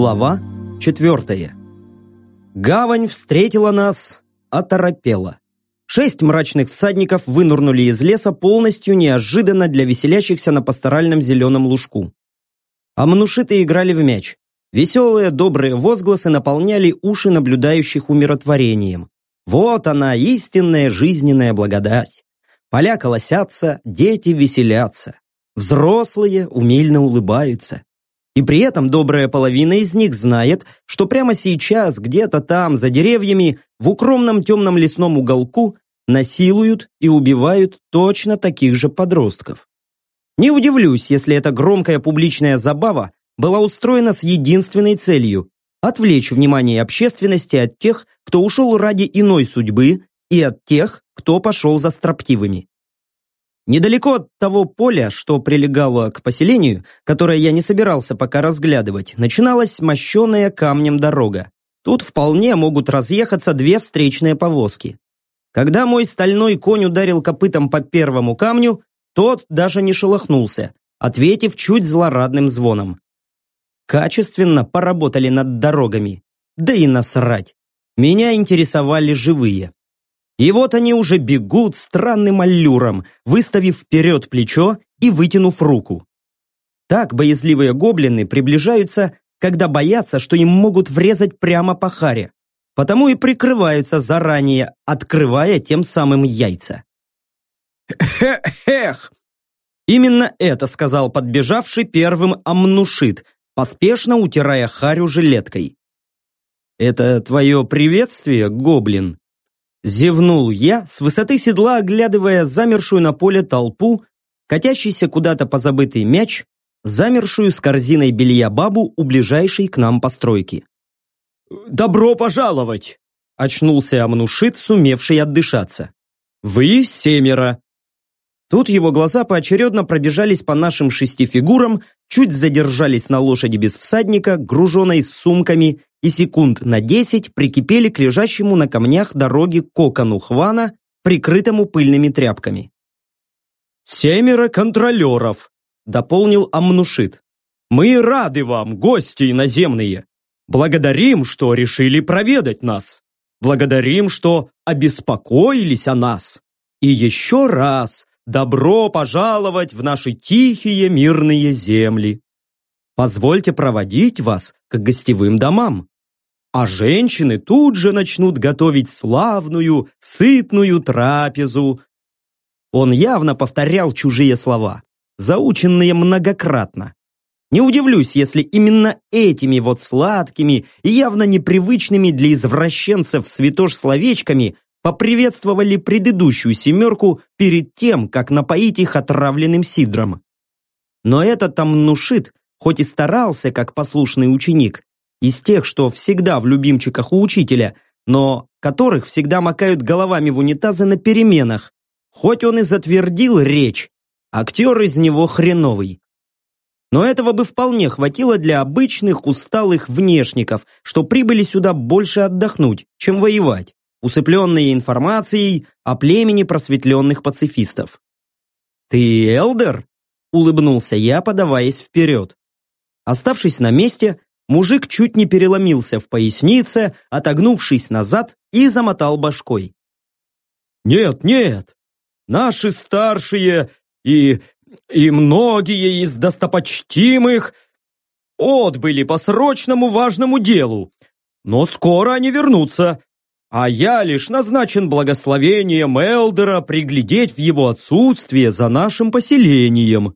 Глава четвертая. Гавань встретила нас, оторопела. Шесть мрачных всадников вынурнули из леса полностью неожиданно для веселящихся на пасторальном зеленом лужку. Амнушиты играли в мяч. Веселые, добрые возгласы наполняли уши наблюдающих умиротворением. Вот она, истинная жизненная благодать. Поля колосятся, дети веселятся. Взрослые умильно улыбаются. И при этом добрая половина из них знает, что прямо сейчас, где-то там, за деревьями, в укромном темном лесном уголку, насилуют и убивают точно таких же подростков. Не удивлюсь, если эта громкая публичная забава была устроена с единственной целью – отвлечь внимание общественности от тех, кто ушел ради иной судьбы, и от тех, кто пошел за строптивыми. Недалеко от того поля, что прилегало к поселению, которое я не собирался пока разглядывать, начиналась мощеная камнем дорога. Тут вполне могут разъехаться две встречные повозки. Когда мой стальной конь ударил копытом по первому камню, тот даже не шелохнулся, ответив чуть злорадным звоном. Качественно поработали над дорогами. Да и насрать. Меня интересовали живые. И вот они уже бегут странным аллюром, выставив вперед плечо и вытянув руку. Так боязливые гоблины приближаются, когда боятся, что им могут врезать прямо по харе. Потому и прикрываются заранее, открывая тем самым яйца. «Эх!» Именно это сказал подбежавший первым Амнушит, поспешно утирая харю жилеткой. «Это твое приветствие, гоблин?» Зевнул я, с высоты седла оглядывая замершую на поле толпу, катящийся куда-то позабытый мяч, замершую с корзиной белья бабу у ближайшей к нам постройки. «Добро пожаловать!» – очнулся Амнушит, сумевший отдышаться. «Вы семеро, Тут его глаза поочередно пробежались по нашим шести фигурам, чуть задержались на лошади без всадника, груженной сумками, и секунд на десять прикипели к лежащему на камнях дороги кокону Хвана, прикрытому пыльными тряпками. «Семеро контролеров», — дополнил Амнушит. «Мы рады вам, гости иноземные. Благодарим, что решили проведать нас. Благодарим, что обеспокоились о нас. И еще раз Добро пожаловать в наши тихие мирные земли. Позвольте проводить вас к гостевым домам. А женщины тут же начнут готовить славную, сытную трапезу. Он явно повторял чужие слова, заученные многократно. Не удивлюсь, если именно этими вот сладкими и явно непривычными для извращенцев святош словечками поприветствовали предыдущую семерку перед тем, как напоить их отравленным сидром. Но этот Амнушит, хоть и старался как послушный ученик, из тех, что всегда в любимчиках у учителя, но которых всегда макают головами в унитазы на переменах, хоть он и затвердил речь, актер из него хреновый. Но этого бы вполне хватило для обычных усталых внешников, что прибыли сюда больше отдохнуть, чем воевать усыпленные информацией о племени просветленных пацифистов. «Ты Элдер?» – улыбнулся я, подаваясь вперед. Оставшись на месте, мужик чуть не переломился в пояснице, отогнувшись назад и замотал башкой. «Нет, нет, наши старшие и... и многие из достопочтимых отбыли по срочному важному делу, но скоро они вернутся, а я лишь назначен благословением Элдера приглядеть в его отсутствие за нашим поселением».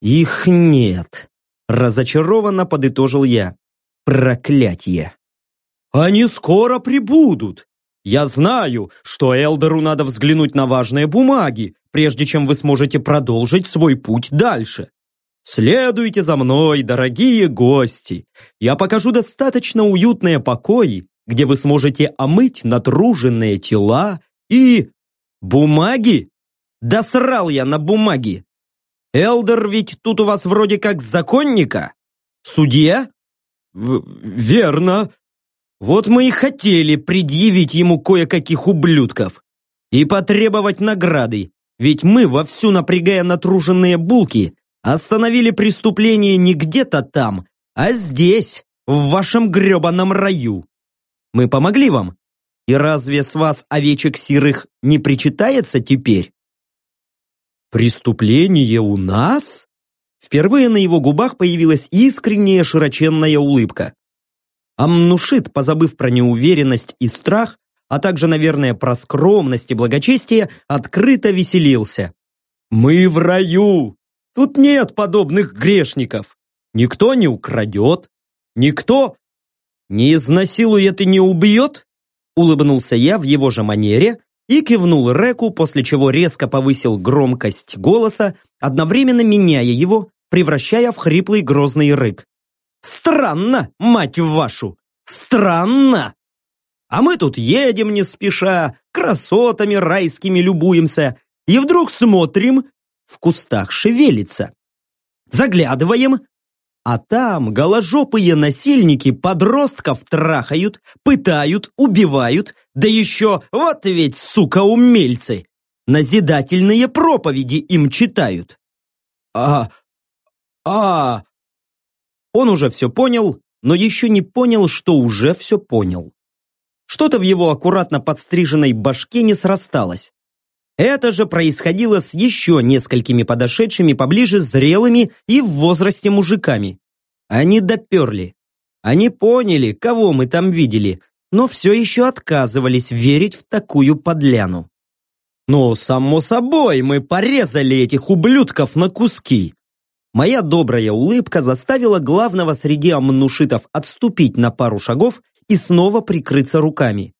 «Их нет», — разочарованно подытожил я. «Проклятье!» «Они скоро прибудут. Я знаю, что Элдеру надо взглянуть на важные бумаги, прежде чем вы сможете продолжить свой путь дальше. Следуйте за мной, дорогие гости. Я покажу достаточно уютные покои, где вы сможете омыть натруженные тела и... Бумаги? Да срал я на бумаги! Элдер ведь тут у вас вроде как законника? Судья? В верно. Вот мы и хотели предъявить ему кое-каких ублюдков и потребовать награды, ведь мы, вовсю напрягая натруженные булки, остановили преступление не где-то там, а здесь, в вашем гребаном раю. Мы помогли вам. И разве с вас овечек сирых не причитается теперь? Преступление у нас? Впервые на его губах появилась искренняя широченная улыбка. Амнушит, позабыв про неуверенность и страх, а также, наверное, про скромность и благочестие, открыто веселился. «Мы в раю! Тут нет подобных грешников! Никто не украдет, никто не изнасилует и не убьет!» Улыбнулся я в его же манере и кивнул Реку, после чего резко повысил громкость голоса, одновременно меняя его, превращая в хриплый грозный рык. «Странно, мать вашу! Странно!» А мы тут едем не спеша, красотами райскими любуемся, и вдруг смотрим, в кустах шевелится. Заглядываем, а там голожопые насильники подростков трахают, пытают, убивают, да еще, вот ведь, сука, умельцы, назидательные проповеди им читают. А... а... Он уже все понял, но еще не понял, что уже все понял. Что-то в его аккуратно подстриженной башке не срасталось. Это же происходило с еще несколькими подошедшими поближе зрелыми и в возрасте мужиками. Они доперли. Они поняли, кого мы там видели, но все еще отказывались верить в такую подляну. Ну, само собой, мы порезали этих ублюдков на куски. Моя добрая улыбка заставила главного среди амнушитов отступить на пару шагов и снова прикрыться руками.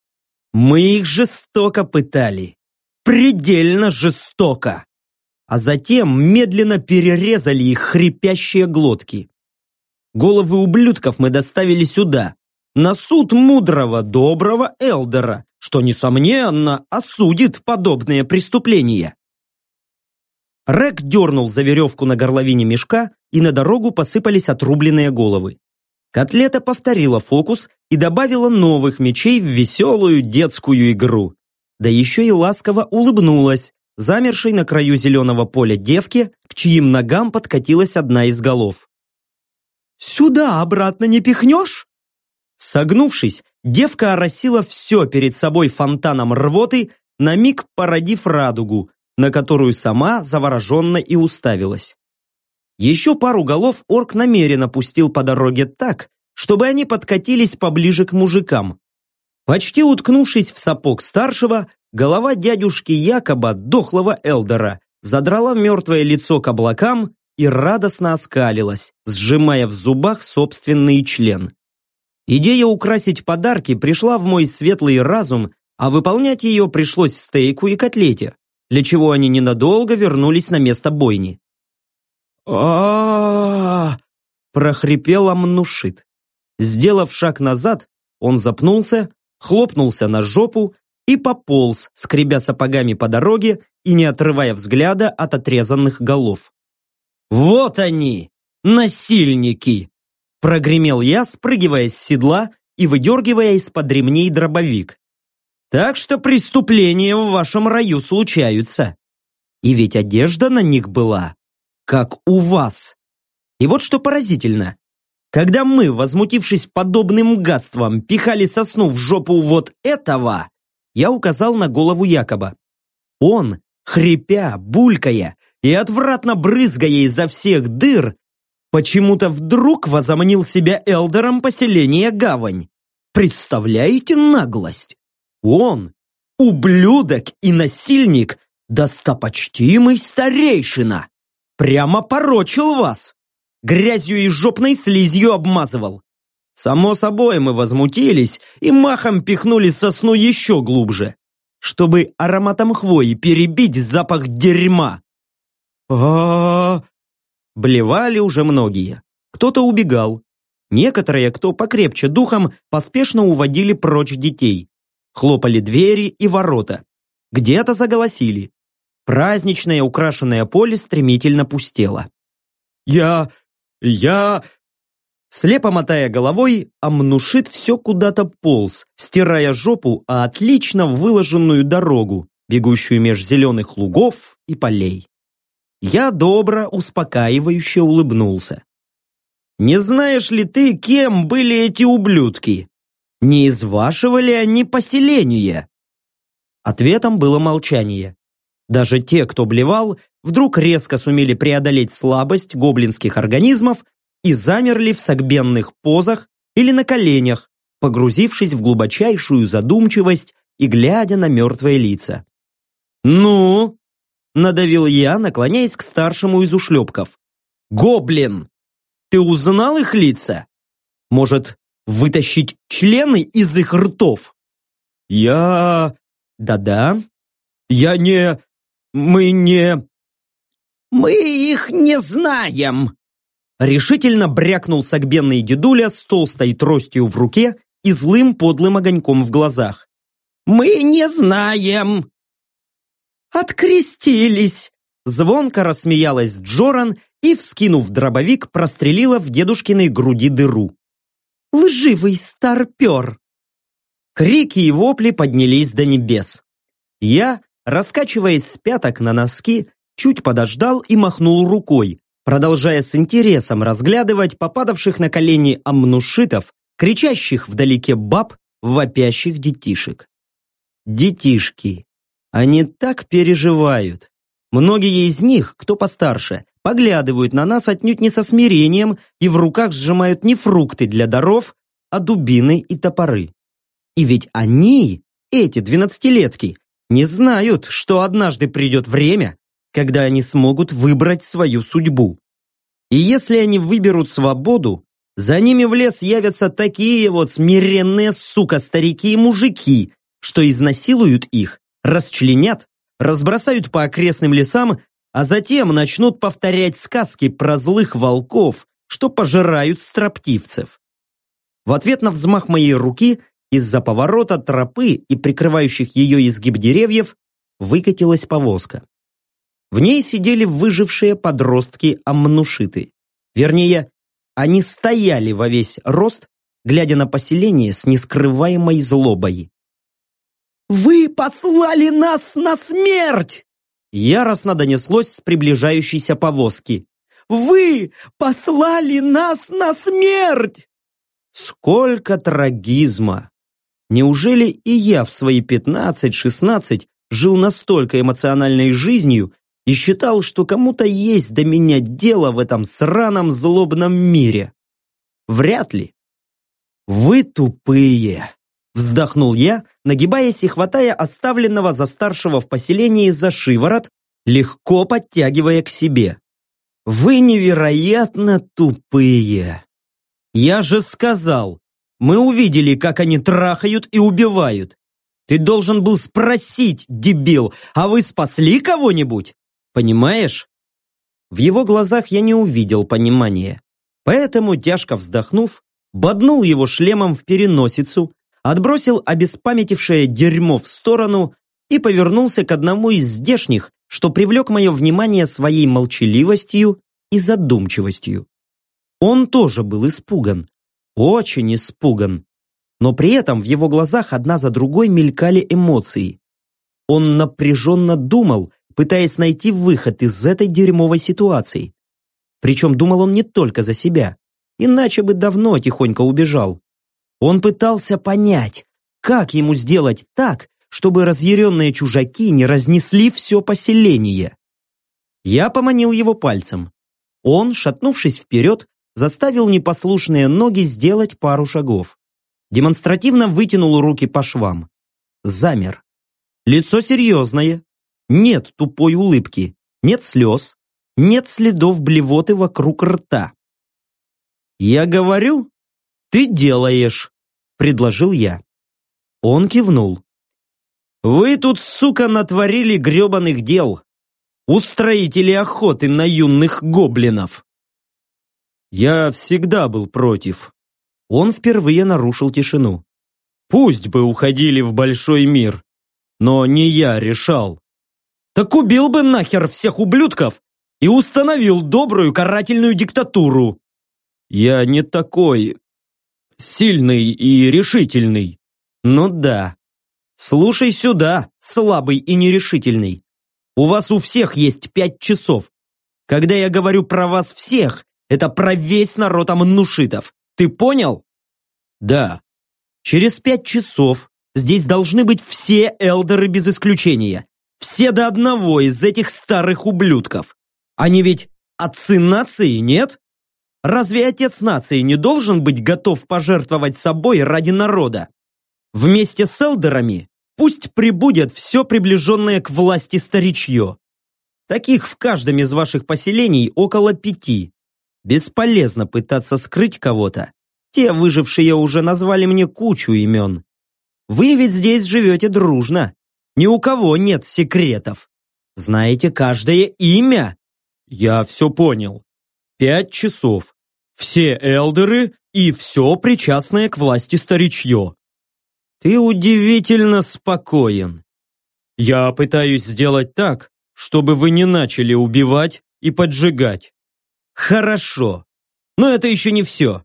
Мы их жестоко пытали. Предельно жестоко. А затем медленно перерезали их хрипящие глотки. Головы ублюдков мы доставили сюда, на суд мудрого, доброго Элдера, что, несомненно, осудит подобные преступления. Рек дернул за веревку на горловине мешка, и на дорогу посыпались отрубленные головы. Котлета повторила фокус и добавила новых мечей в веселую детскую игру. Да еще и ласково улыбнулась, замершей на краю зеленого поля девке, к чьим ногам подкатилась одна из голов. «Сюда обратно не пихнешь?» Согнувшись, девка оросила все перед собой фонтаном рвоты, на миг породив радугу, на которую сама завороженно и уставилась. Еще пару голов орк намеренно пустил по дороге так, чтобы они подкатились поближе к мужикам. Почти уткнувшись в сапог старшего, голова дядюшки Якоба, дохлого Элдера, задрала мертвое лицо к облакам и радостно оскалилась, сжимая в зубах собственный член. Идея украсить подарки пришла в мой светлый разум, а выполнять ее пришлось стейку и котлете, для чего они ненадолго вернулись на место бойни а прохрипел Амнушит. Сделав шаг назад, он запнулся, хлопнулся на жопу и пополз, скребя сапогами по дороге и не отрывая взгляда от отрезанных голов. «Вот они, насильники!» Прогремел я, спрыгивая с седла и выдергивая из-под ремней дробовик. «Так что преступления в вашем раю случаются. И ведь одежда на них была как у вас. И вот что поразительно. Когда мы, возмутившись подобным гадством, пихали сосну в жопу вот этого, я указал на голову Якоба. Он, хрипя, булькая и отвратно брызгая изо всех дыр, почему-то вдруг возомнил себя элдером поселения Гавань. Представляете наглость? Он, ублюдок и насильник, достопочтимый старейшина. Прямо порочил вас. Грязью и жопной слизью обмазывал. Само собой мы возмутились и махом пихнули сосну еще глубже, чтобы ароматом хвои перебить запах дерьма. а Блевали уже многие. Кто-то убегал. Некоторые, кто покрепче духом, поспешно уводили прочь детей. Хлопали двери и ворота. Где-то заголосили. Праздничное украшенное поле стремительно пустело. «Я... я...» Слепо мотая головой, Амнушит все куда-то полз, стирая жопу о отлично выложенную дорогу, бегущую меж зеленых лугов и полей. Я добро, успокаивающе улыбнулся. Не знаешь ли ты, кем были эти ублюдки? Не из они поселения?» Ответом было молчание. Даже те, кто блевал, вдруг резко сумели преодолеть слабость гоблинских организмов и замерли в согбенных позах или на коленях, погрузившись в глубочайшую задумчивость и глядя на мертвые лица. «Ну?» – надавил я, наклоняясь к старшему из ушлепков. «Гоблин! Ты узнал их лица? Может, вытащить члены из их ртов?» «Я...» «Да-да. Я не... Мы не...» «Мы их не знаем!» Решительно брякнул согбенный дедуля с толстой тростью в руке и злым подлым огоньком в глазах. «Мы не знаем!» «Открестились!» Звонко рассмеялась Джоран и, вскинув дробовик, прострелила в дедушкиной груди дыру. «Лживый старпер!» Крики и вопли поднялись до небес. Я, раскачиваясь с пяток на носки, чуть подождал и махнул рукой, продолжая с интересом разглядывать попадавших на колени амнушитов, кричащих вдалеке баб, вопящих детишек. Детишки. Они так переживают. Многие из них, кто постарше, поглядывают на нас отнюдь не со смирением и в руках сжимают не фрукты для даров, а дубины и топоры. И ведь они, эти двенадцатилетки, не знают, что однажды придет время, когда они смогут выбрать свою судьбу. И если они выберут свободу, за ними в лес явятся такие вот смиренные, сука, старики и мужики, что изнасилуют их, расчленят, разбросают по окрестным лесам, а затем начнут повторять сказки про злых волков, что пожирают строптивцев. В ответ на взмах моей руки из-за поворота тропы и прикрывающих ее изгиб деревьев выкатилась повозка. В ней сидели выжившие подростки-амнушиты. Вернее, они стояли во весь рост, глядя на поселение с нескрываемой злобой. «Вы послали нас на смерть!» Яростно донеслось с приближающейся повозки. «Вы послали нас на смерть!» Сколько трагизма! Неужели и я в свои пятнадцать-шестнадцать жил настолько эмоциональной жизнью, и считал, что кому-то есть до меня дело в этом сраном злобном мире. Вряд ли. Вы тупые, вздохнул я, нагибаясь и хватая оставленного за старшего в поселении за шиворот, легко подтягивая к себе. Вы невероятно тупые. Я же сказал, мы увидели, как они трахают и убивают. Ты должен был спросить, дебил, а вы спасли кого-нибудь? Понимаешь? В его глазах я не увидел понимания. Поэтому, тяжко вздохнув, боднул его шлемом в переносицу, отбросил обеспамятившее дерьмо в сторону и повернулся к одному из здешних, что привлек мое внимание своей молчаливостью и задумчивостью. Он тоже был испуган, очень испуган, но при этом в его глазах одна за другой мелькали эмоции. Он напряженно думал, пытаясь найти выход из этой дерьмовой ситуации. Причем думал он не только за себя, иначе бы давно тихонько убежал. Он пытался понять, как ему сделать так, чтобы разъяренные чужаки не разнесли все поселение. Я поманил его пальцем. Он, шатнувшись вперед, заставил непослушные ноги сделать пару шагов. Демонстративно вытянул руки по швам. Замер. Лицо серьезное, нет тупой улыбки, нет слез, нет следов блевоты вокруг рта. «Я говорю, ты делаешь», — предложил я. Он кивнул. «Вы тут, сука, натворили гребаных дел. Устроители охоты на юных гоблинов». Я всегда был против. Он впервые нарушил тишину. Пусть бы уходили в большой мир, но не я решал так убил бы нахер всех ублюдков и установил добрую карательную диктатуру. Я не такой сильный и решительный. Ну да. Слушай сюда, слабый и нерешительный. У вас у всех есть пять часов. Когда я говорю про вас всех, Это про весь народ амнушитов. Ты понял? Да. Через пять часов здесь должны быть все элдеры без исключения. Все до одного из этих старых ублюдков. Они ведь отцы нации, нет? Разве отец нации не должен быть готов пожертвовать собой ради народа? Вместе с элдерами пусть прибудет все приближенное к власти старичье. Таких в каждом из ваших поселений около пяти. Бесполезно пытаться скрыть кого-то. Те выжившие уже назвали мне кучу имен. Вы ведь здесь живете дружно. Ни у кого нет секретов. Знаете каждое имя. Я все понял. Пять часов. Все элдеры и все причастное к власти старичье. Ты удивительно спокоен. Я пытаюсь сделать так, чтобы вы не начали убивать и поджигать. Хорошо. Но это еще не все.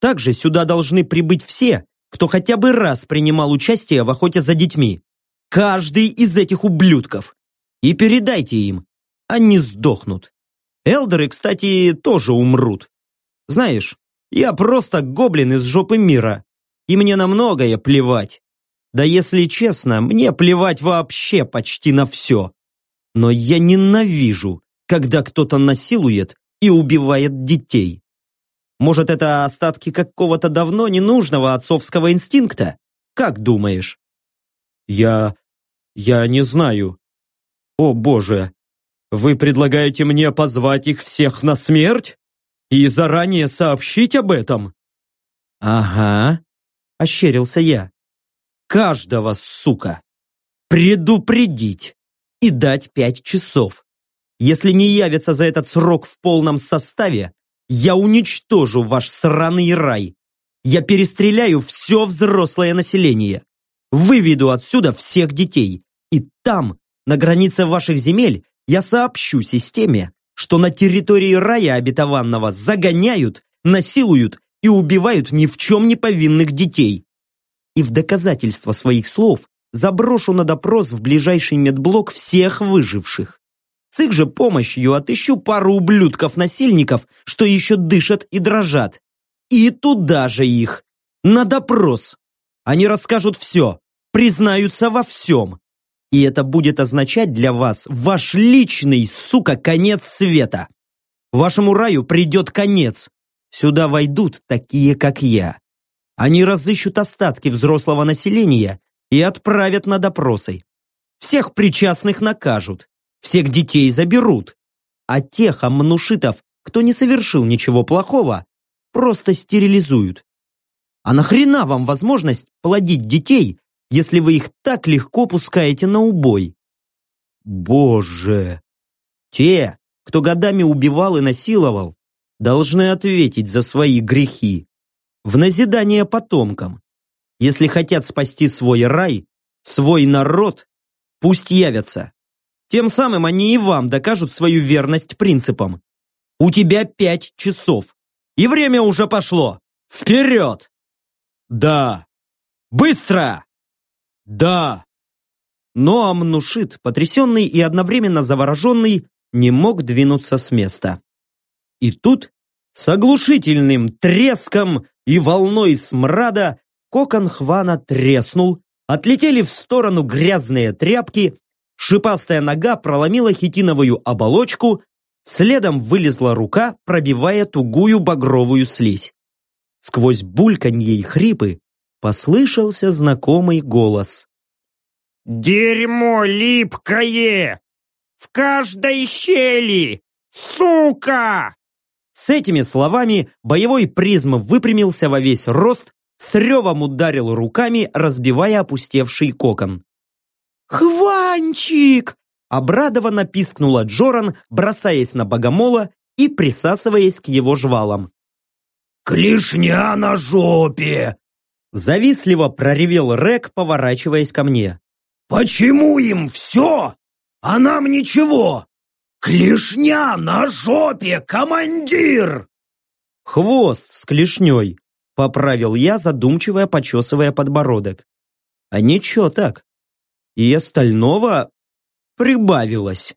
Также сюда должны прибыть все, кто хотя бы раз принимал участие в охоте за детьми. Каждый из этих ублюдков. И передайте им. Они сдохнут. Элдеры, кстати, тоже умрут. Знаешь, я просто гоблин из жопы мира. И мне на многое плевать. Да если честно, мне плевать вообще почти на все. Но я ненавижу, когда кто-то насилует и убивает детей. Может, это остатки какого-то давно ненужного отцовского инстинкта? Как думаешь? Я... я не знаю. О боже, вы предлагаете мне позвать их всех на смерть? И заранее сообщить об этом? Ага, ощерился я. Каждого, сука. Предупредить и дать пять часов. Если не явится за этот срок в полном составе, я уничтожу ваш сраный рай. Я перестреляю все взрослое население. Выведу отсюда всех детей. И там, на границе ваших земель, я сообщу системе, что на территории рая обетованного загоняют, насилуют и убивают ни в чем не повинных детей. И в доказательство своих слов заброшу на допрос в ближайший медблок всех выживших. С их же помощью отыщу пару ублюдков-насильников, что еще дышат и дрожат. И туда же их. На допрос. Они расскажут все, признаются во всем. И это будет означать для вас ваш личный, сука, конец света. Вашему раю придет конец. Сюда войдут такие, как я. Они разыщут остатки взрослого населения и отправят на допросы. Всех причастных накажут. Всех детей заберут. А тех амнушитов, кто не совершил ничего плохого, просто стерилизуют. А нахрена вам возможность плодить детей, если вы их так легко пускаете на убой? Боже! Те, кто годами убивал и насиловал, должны ответить за свои грехи. В назидание потомкам. Если хотят спасти свой рай, свой народ, пусть явятся. Тем самым они и вам докажут свою верность принципам. У тебя пять часов. И время уже пошло. Вперед! Да. Быстро! Да. Но Амнушит, потрясенный и одновременно завороженный, не мог двинуться с места. И тут, с оглушительным треском и волной смрада, кокон Хвана треснул, отлетели в сторону грязные тряпки, Шипастая нога проломила хитиновую оболочку, следом вылезла рука, пробивая тугую багровую слизь. Сквозь бульканье и хрипы послышался знакомый голос. «Дерьмо липкое! В каждой щели! Сука!» С этими словами боевой призм выпрямился во весь рост, с ревом ударил руками, разбивая опустевший кокон. «Хванчик!» Обрадованно пискнула Джоран, бросаясь на богомола и присасываясь к его жвалам. «Клешня на жопе!» Завистливо проревел Рек, поворачиваясь ко мне. «Почему им все, а нам ничего? Клешня на жопе, командир!» «Хвост с клешней», — поправил я, задумчиво почесывая подбородок. «А ничего так и остального прибавилось.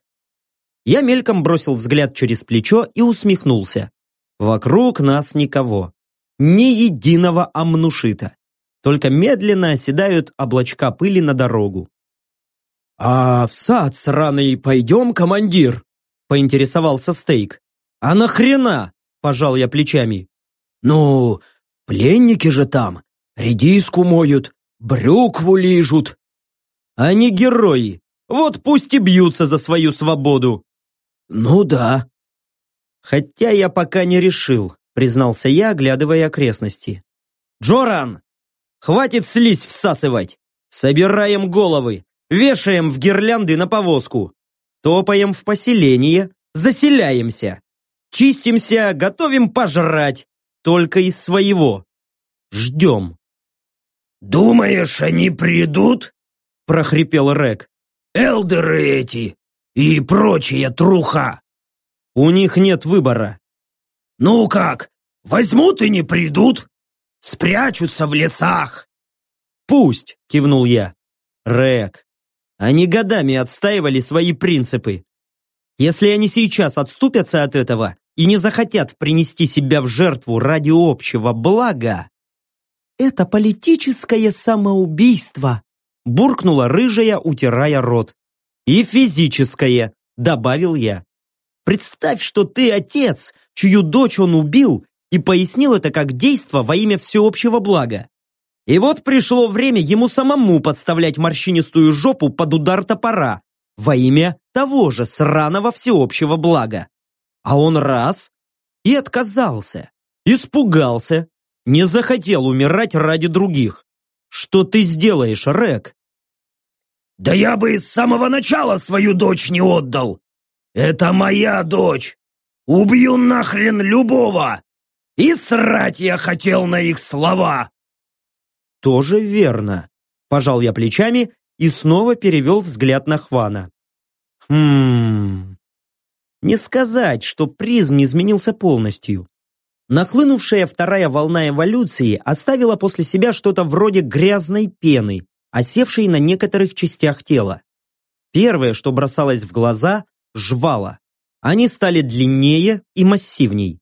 Я мельком бросил взгляд через плечо и усмехнулся. Вокруг нас никого. Ни единого амнушита. Только медленно оседают облачка пыли на дорогу. «А в сад сраный пойдем, командир?» поинтересовался Стейк. «А нахрена?» – пожал я плечами. «Ну, пленники же там, редиску моют, брюкву лижут». «Они герои, вот пусть и бьются за свою свободу». «Ну да». «Хотя я пока не решил», признался я, оглядывая окрестности. «Джоран! Хватит слизь всасывать! Собираем головы, вешаем в гирлянды на повозку, топаем в поселение, заселяемся, чистимся, готовим пожрать, только из своего. Ждем». «Думаешь, они придут?» – прохрипел Рек. «Элдеры эти и прочая труха!» «У них нет выбора. «Ну как, возьмут и не придут? Спрячутся в лесах!» «Пусть!» — кивнул я. «Рэк, они годами отстаивали свои принципы. Если они сейчас отступятся от этого и не захотят принести себя в жертву ради общего блага, это политическое самоубийство, буркнула рыжая, утирая рот. И физическое, добавил я. Представь, что ты отец, чью дочь он убил, и пояснил это как действо во имя всеобщего блага. И вот пришло время ему самому подставлять морщинистую жопу под удар топора во имя того же сраного всеобщего блага. А он раз и отказался, испугался, не захотел умирать ради других. Что ты сделаешь, Рек? Да я бы с самого начала свою дочь не отдал. Это моя дочь. Убью нахрен любого! И срать я хотел на их слова!» «Тоже верно», – пожал я плечами и снова перевел взгляд на Хвана. «Хм...» Не сказать, что призм изменился полностью. Нахлынувшая вторая волна эволюции оставила после себя что-то вроде грязной пены, осевшей на некоторых частях тела. Первое, что бросалось в глаза – жвала они стали длиннее и массивней.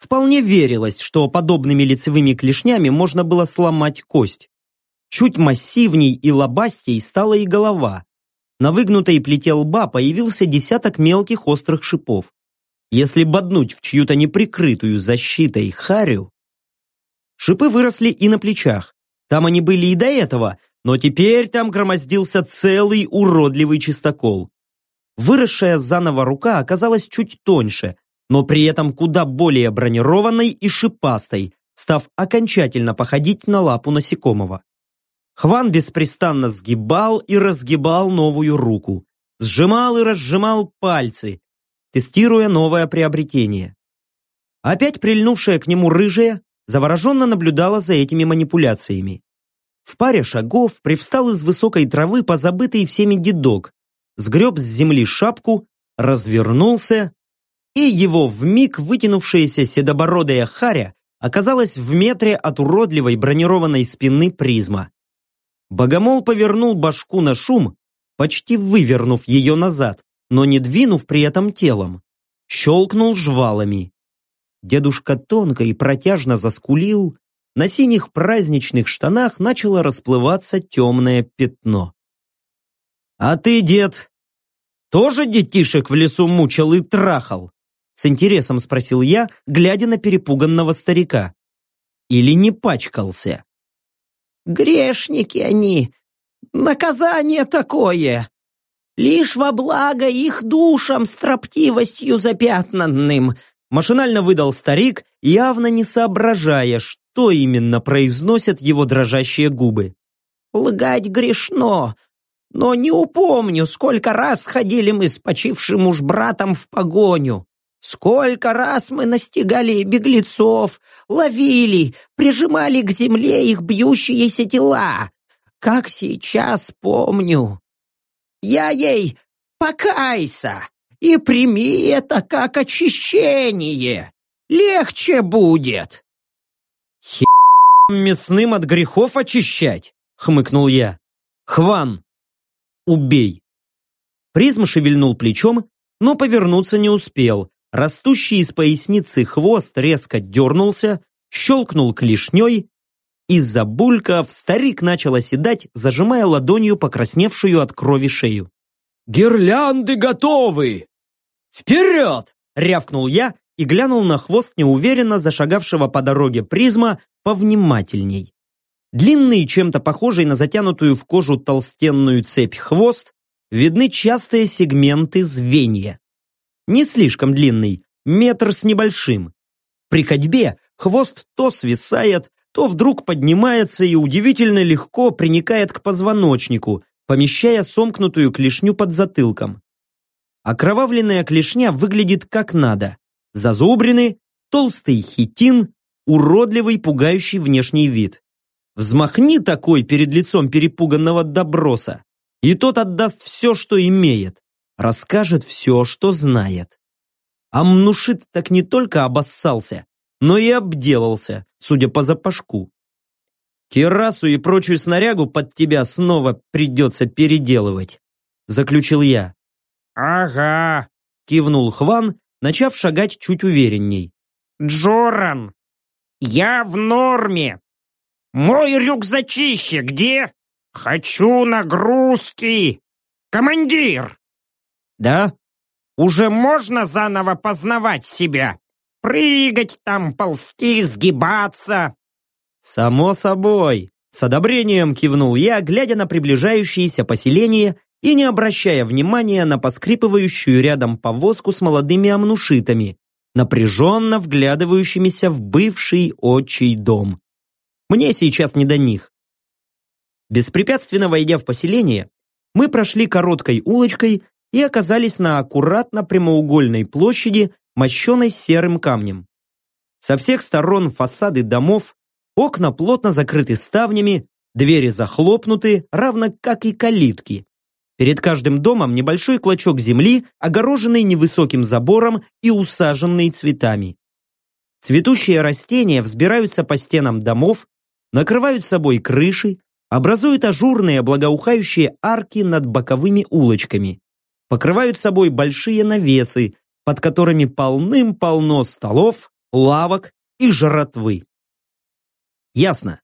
Вполне верилось, что подобными лицевыми клешнями можно было сломать кость. Чуть массивней и лобастей стала и голова. На выгнутой плите лба появился десяток мелких острых шипов. Если боднуть в чью-то неприкрытую защитой харю... Шипы выросли и на плечах. Там они были и до этого, но теперь там громоздился целый уродливый чистокол. Выросшая заново рука оказалась чуть тоньше, но при этом куда более бронированной и шипастой, став окончательно походить на лапу насекомого. Хван беспрестанно сгибал и разгибал новую руку, сжимал и разжимал пальцы, тестируя новое приобретение. Опять прильнувшая к нему рыжая завороженно наблюдала за этими манипуляциями. В паре шагов привстал из высокой травы позабытый всеми дедок, сгреб с земли шапку, развернулся, и его вмиг вытянувшаяся седобородая харя оказалась в метре от уродливой бронированной спины призма. Богомол повернул башку на шум, почти вывернув ее назад, но не двинув при этом телом. Щелкнул жвалами. Дедушка тонко и протяжно заскулил, на синих праздничных штанах начало расплываться темное пятно. «А ты, дед, тоже детишек в лесу мучил и трахал?» С интересом спросил я, глядя на перепуганного старика. «Или не пачкался?» «Грешники они! Наказание такое! Лишь во благо их душам строптивостью запятнанным!» Машинально выдал старик, явно не соображая, что именно произносят его дрожащие губы. «Лгать грешно, но не упомню, сколько раз ходили мы с почившим уж братом в погоню. Сколько раз мы настигали беглецов, ловили, прижимали к земле их бьющиеся тела. Как сейчас помню. Я ей «покайся» и прими это как очищение. Легче будет. Хе мясным от грехов очищать, хмыкнул я. Хван, убей!» Призм шевельнул плечом, но повернуться не успел, растущий из поясницы хвост резко дернулся, щелкнул клешней, и, забулькав, старик начал оседать, зажимая ладонью покрасневшую от крови шею. «Гирлянды готовы!» «Вперед!» — рявкнул я и глянул на хвост неуверенно зашагавшего по дороге призма повнимательней. Длинный, чем-то похожий на затянутую в кожу толстенную цепь хвост, видны частые сегменты звенья. Не слишком длинный, метр с небольшим. При ходьбе хвост то свисает, то вдруг поднимается и удивительно легко приникает к позвоночнику, помещая сомкнутую клешню под затылком. Окровавленная клешня выглядит как надо. Зазубрины, толстый хитин, уродливый пугающий внешний вид. Взмахни такой перед лицом перепуганного доброса, и тот отдаст все, что имеет, расскажет все, что знает. Амнушит так не только обоссался, но и обделался, судя по запашку. Кирасу и прочую снарягу под тебя снова придется переделывать, заключил я. Ага, кивнул Хван, начав шагать чуть уверенней. Джоран, я в норме. Мой рюкзачище где? Хочу нагрузки. Командир! Да? Уже можно заново познавать себя? Прыгать там, ползти, сгибаться. Само собой. С одобрением кивнул я, глядя на приближающееся поселение и не обращая внимания на поскрипывающую рядом повозку с молодыми амнушитами, напряженно вглядывающимися в бывший отчий дом. Мне сейчас не до них. Беспрепятственно войдя в поселение, мы прошли короткой улочкой и оказались на аккуратно прямоугольной площади, мощенной серым камнем. Со всех сторон фасады домов, окна плотно закрыты ставнями, двери захлопнуты, равно как и калитки. Перед каждым домом небольшой клочок земли, огороженный невысоким забором и усаженный цветами. Цветущие растения взбираются по стенам домов, накрывают собой крыши, образуют ажурные благоухающие арки над боковыми улочками покрывают собой большие навесы, под которыми полным-полно столов, лавок и жратвы. Ясно.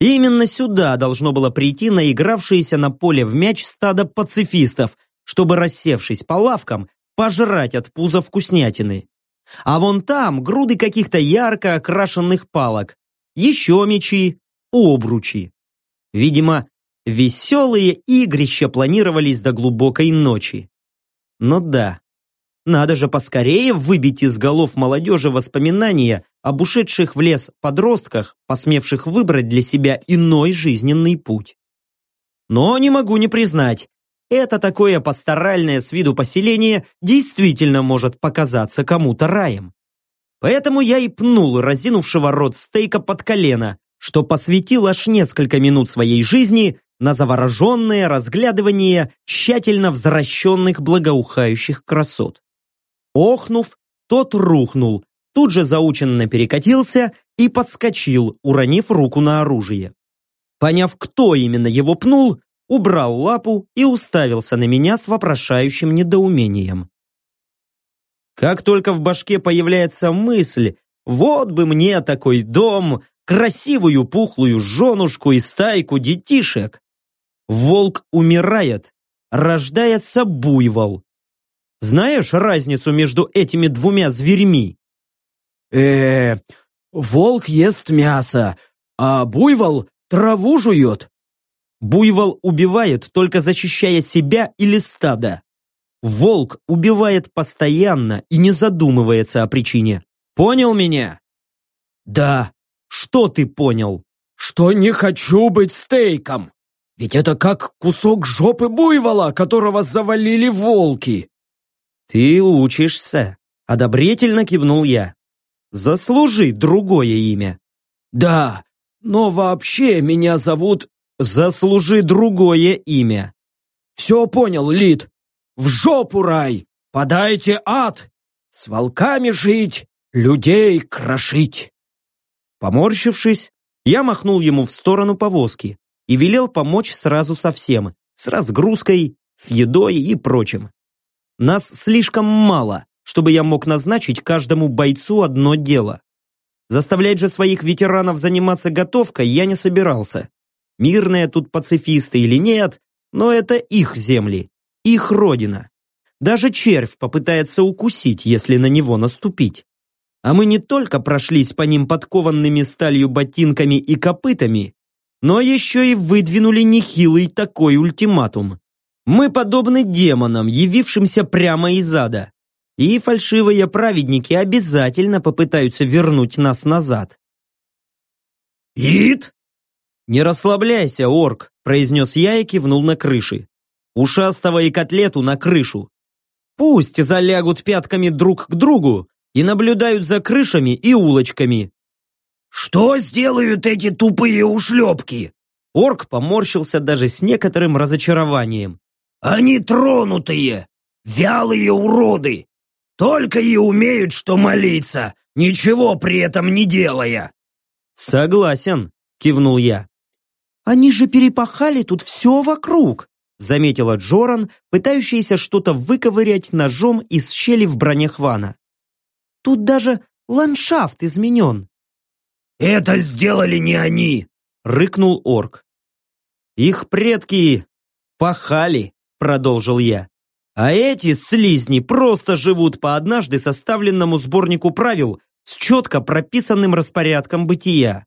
Именно сюда должно было прийти наигравшееся на поле в мяч стадо пацифистов, чтобы, рассевшись по лавкам, пожрать от пуза вкуснятины. А вон там груды каких-то ярко окрашенных палок, еще мечи, обручи. Видимо, веселые игрища планировались до глубокой ночи. Но да, надо же поскорее выбить из голов молодежи воспоминания об ушедших в лес подростках, посмевших выбрать для себя иной жизненный путь. Но не могу не признать, это такое пасторальное с виду поселение действительно может показаться кому-то раем. Поэтому я и пнул разинувшего рот стейка под колено, что посвятил аж несколько минут своей жизни на завороженное разглядывание тщательно взращенных благоухающих красот. Охнув, тот рухнул, тут же заученно перекатился и подскочил, уронив руку на оружие. Поняв, кто именно его пнул, убрал лапу и уставился на меня с вопрошающим недоумением. Как только в башке появляется мысль, вот бы мне такой дом, красивую пухлую женушку и стайку детишек, волк умирает, рождается буйвол. Знаешь разницу между этими двумя зверьми? э волк ест мясо, а буйвол траву жует. Буйвол убивает, только защищая себя или стадо. Волк убивает постоянно и не задумывается о причине. Понял меня? Да. Что ты понял? Что не хочу быть стейком. Ведь это как кусок жопы буйвола, которого завалили волки. Ты учишься, одобрительно кивнул я. Заслужи другое имя. Да, но вообще меня зовут... Заслужи другое имя. Все понял, Лид. В жопу рай. Подайте ад. С волками жить, людей крошить. Поморщившись, я махнул ему в сторону повозки и велел помочь сразу со всем, с разгрузкой, с едой и прочим. Нас слишком мало, чтобы я мог назначить каждому бойцу одно дело. Заставлять же своих ветеранов заниматься готовкой я не собирался. Мирные тут пацифисты или нет, но это их земли, их родина. Даже червь попытается укусить, если на него наступить. А мы не только прошлись по ним подкованными сталью ботинками и копытами, но еще и выдвинули нехилый такой ультиматум. Мы подобны демонам, явившимся прямо из ада. И фальшивые праведники обязательно попытаются вернуть нас назад. «Ид?» «Не расслабляйся, орк», – произнес я и кивнул на крыши. «Ушастого и котлету на крышу. Пусть залягут пятками друг к другу и наблюдают за крышами и улочками». «Что сделают эти тупые ушлепки?» Орк поморщился даже с некоторым разочарованием. «Они тронутые, вялые уроды, только и умеют что молиться, ничего при этом не делая». «Согласен», — кивнул я. «Они же перепахали тут все вокруг», заметила Джоран, пытающаяся что-то выковырять ножом из щели в броне Хвана. «Тут даже ландшафт изменен». «Это сделали не они!» — рыкнул орк. «Их предки пахали», — продолжил я. А эти слизни просто живут по однажды составленному сборнику правил с четко прописанным распорядком бытия.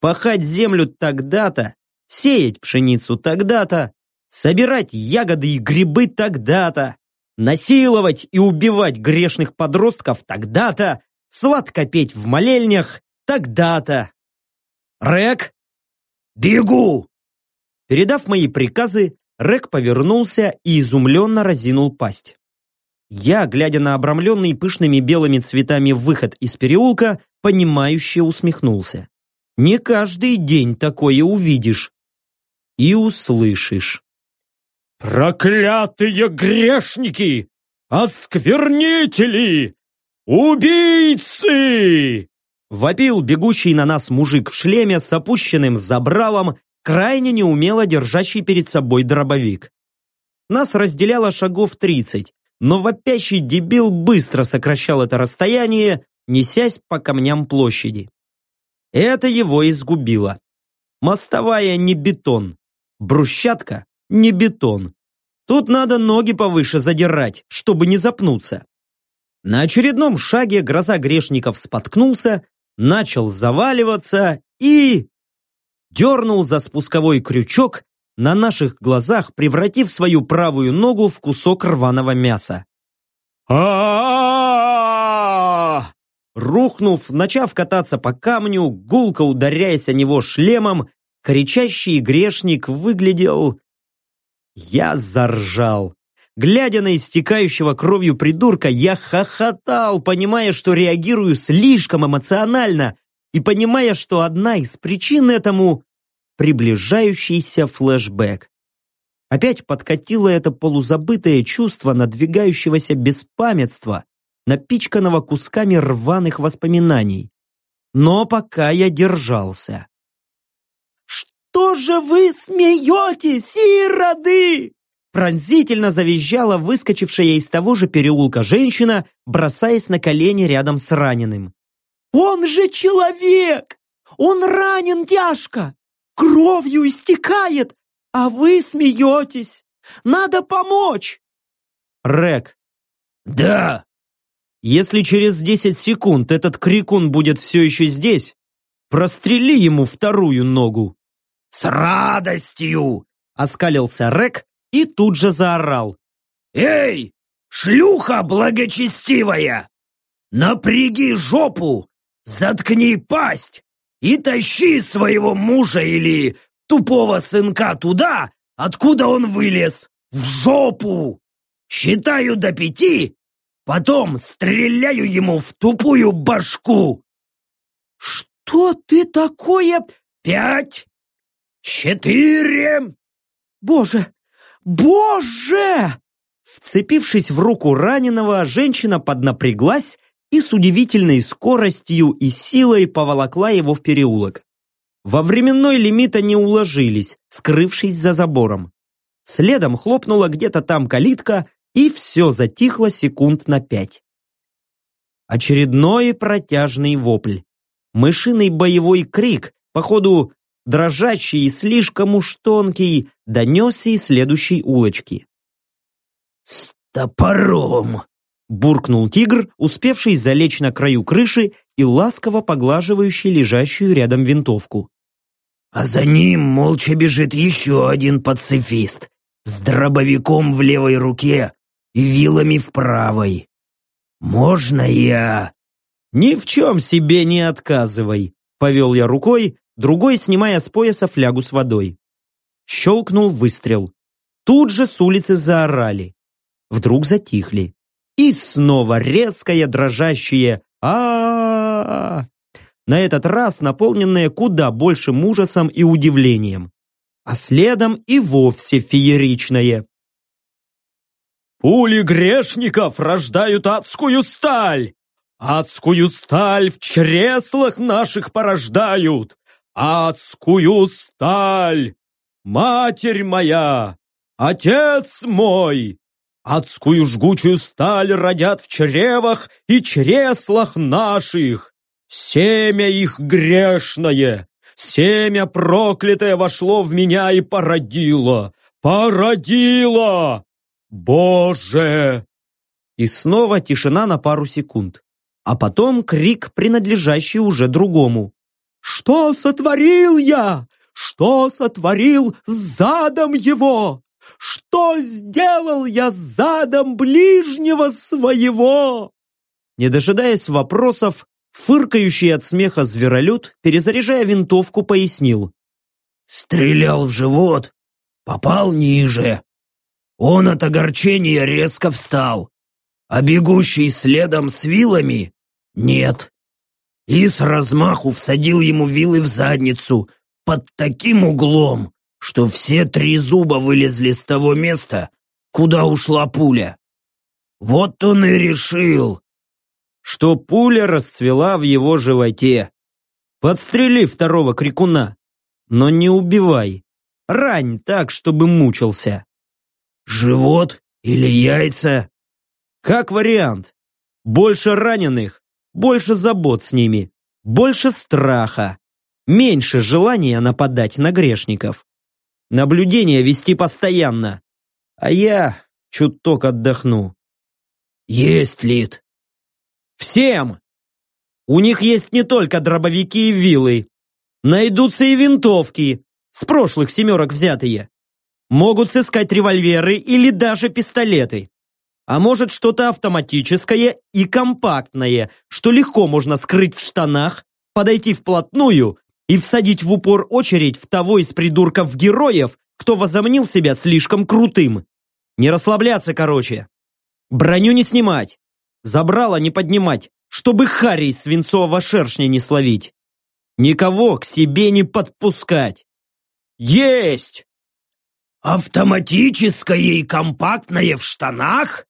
Пахать землю тогда-то, сеять пшеницу тогда-то, собирать ягоды и грибы тогда-то, насиловать и убивать грешных подростков тогда-то, сладко петь в молельнях тогда-то. Рек? Бегу! Передав мои приказы, Рек повернулся и изумленно разинул пасть. Я, глядя на обрамленный пышными белыми цветами выход из переулка, понимающе усмехнулся. Не каждый день такое увидишь и услышишь. «Проклятые грешники! Осквернители! Убийцы!» Вопил бегущий на нас мужик в шлеме с опущенным забралом крайне неумело держащий перед собой дробовик. Нас разделяло шагов тридцать, но вопящий дебил быстро сокращал это расстояние, несясь по камням площади. Это его изгубило. Мостовая не бетон, брусчатка не бетон. Тут надо ноги повыше задирать, чтобы не запнуться. На очередном шаге гроза грешников споткнулся, начал заваливаться и дернул за спусковой крючок, на наших глазах превратив свою правую ногу в кусок рваного мяса. а Рухнув, начав кататься по камню, гулко ударяясь о него шлемом, кричащий грешник выглядел... Я заржал. Глядя на истекающего кровью придурка, я хохотал, понимая, что реагирую слишком эмоционально, и понимая, что одна из причин этому – приближающийся флешбэк. Опять подкатило это полузабытое чувство надвигающегося беспамятства, напичканного кусками рваных воспоминаний. Но пока я держался. «Что же вы смеетесь, ироды?» Пронзительно завизжала выскочившая из того же переулка женщина, бросаясь на колени рядом с раненым. Он же человек! Он ранен тяжко! Кровью истекает! А вы смеетесь! Надо помочь!» Рек. «Да!» «Если через десять секунд этот крикун будет все еще здесь, прострели ему вторую ногу!» «С радостью!» — оскалился Рек и тут же заорал. «Эй, шлюха благочестивая! Напряги жопу Заткни пасть и тащи своего мужа или тупого сынка туда, откуда он вылез, в жопу. Считаю до пяти, потом стреляю ему в тупую башку. Что ты такое? Пять, четыре. Боже, боже! Вцепившись в руку раненого, женщина поднапряглась и с удивительной скоростью и силой поволокла его в переулок. Во временной лимит они уложились, скрывшись за забором. Следом хлопнула где-то там калитка, и все затихло секунд на пять. Очередной протяжный вопль. Мышиный боевой крик, походу дрожащий и слишком уж тонкий, донесся из следующей улочки. «С топором!» буркнул тигр, успевший залечь на краю крыши и ласково поглаживающий лежащую рядом винтовку. А за ним молча бежит еще один пацифист с дробовиком в левой руке и вилами в правой. «Можно я...» «Ни в чем себе не отказывай», — повел я рукой, другой снимая с пояса флягу с водой. Щелкнул выстрел. Тут же с улицы заорали. Вдруг затихли. И снова резкое дрожащее а, -а, -а, На этот раз наполненное куда большим ужасом и удивлением. А следом и вовсе фееричное. «Пули грешников рождают адскую сталь! Адскую сталь в чреслах наших порождают! Адскую сталь! Матерь моя! Отец мой! Адскую жгучую сталь родят в чревах и чреслах наших. Семя их грешное, семя проклятое вошло в меня и породило, породило! Боже!» И снова тишина на пару секунд. А потом крик, принадлежащий уже другому. «Что сотворил я? Что сотворил с задом его? Что сделал я с задом ближнего своего?» Не дожидаясь вопросов, фыркающий от смеха зверолюд, перезаряжая винтовку, пояснил. «Стрелял в живот, попал ниже. Он от огорчения резко встал, а бегущий следом с вилами — нет. И с размаху всадил ему вилы в задницу под таким углом, что все три зуба вылезли с того места, куда ушла пуля. Вот он и решил, что пуля расцвела в его животе. Подстрели второго крикуна, но не убивай. Рань так, чтобы мучился. Живот или яйца? Как вариант. Больше раненых, больше забот с ними, больше страха, меньше желания нападать на грешников. Наблюдение вести постоянно. А я чуток отдохну. Есть, Лид. Всем! У них есть не только дробовики и вилы. Найдутся и винтовки, с прошлых семерок взятые. Могут сыскать револьверы или даже пистолеты. А может что-то автоматическое и компактное, что легко можно скрыть в штанах, подойти вплотную и всадить в упор очередь в того из придурков-героев, кто возомнил себя слишком крутым. Не расслабляться, короче. Броню не снимать. Забрало не поднимать, чтобы Харри свинцового шершня не словить. Никого к себе не подпускать. Есть! Автоматическое и компактное в штанах?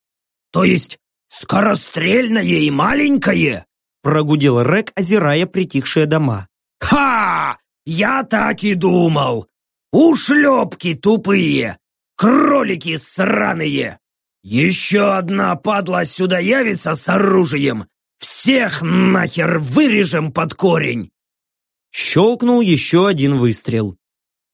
То есть скорострельное и маленькое? Прогудел Рек, озирая притихшие дома. «Ха! Я так и думал! Ушлепки тупые! Кролики сраные! Еще одна падла сюда явится с оружием! Всех нахер вырежем под корень!» Щелкнул еще один выстрел.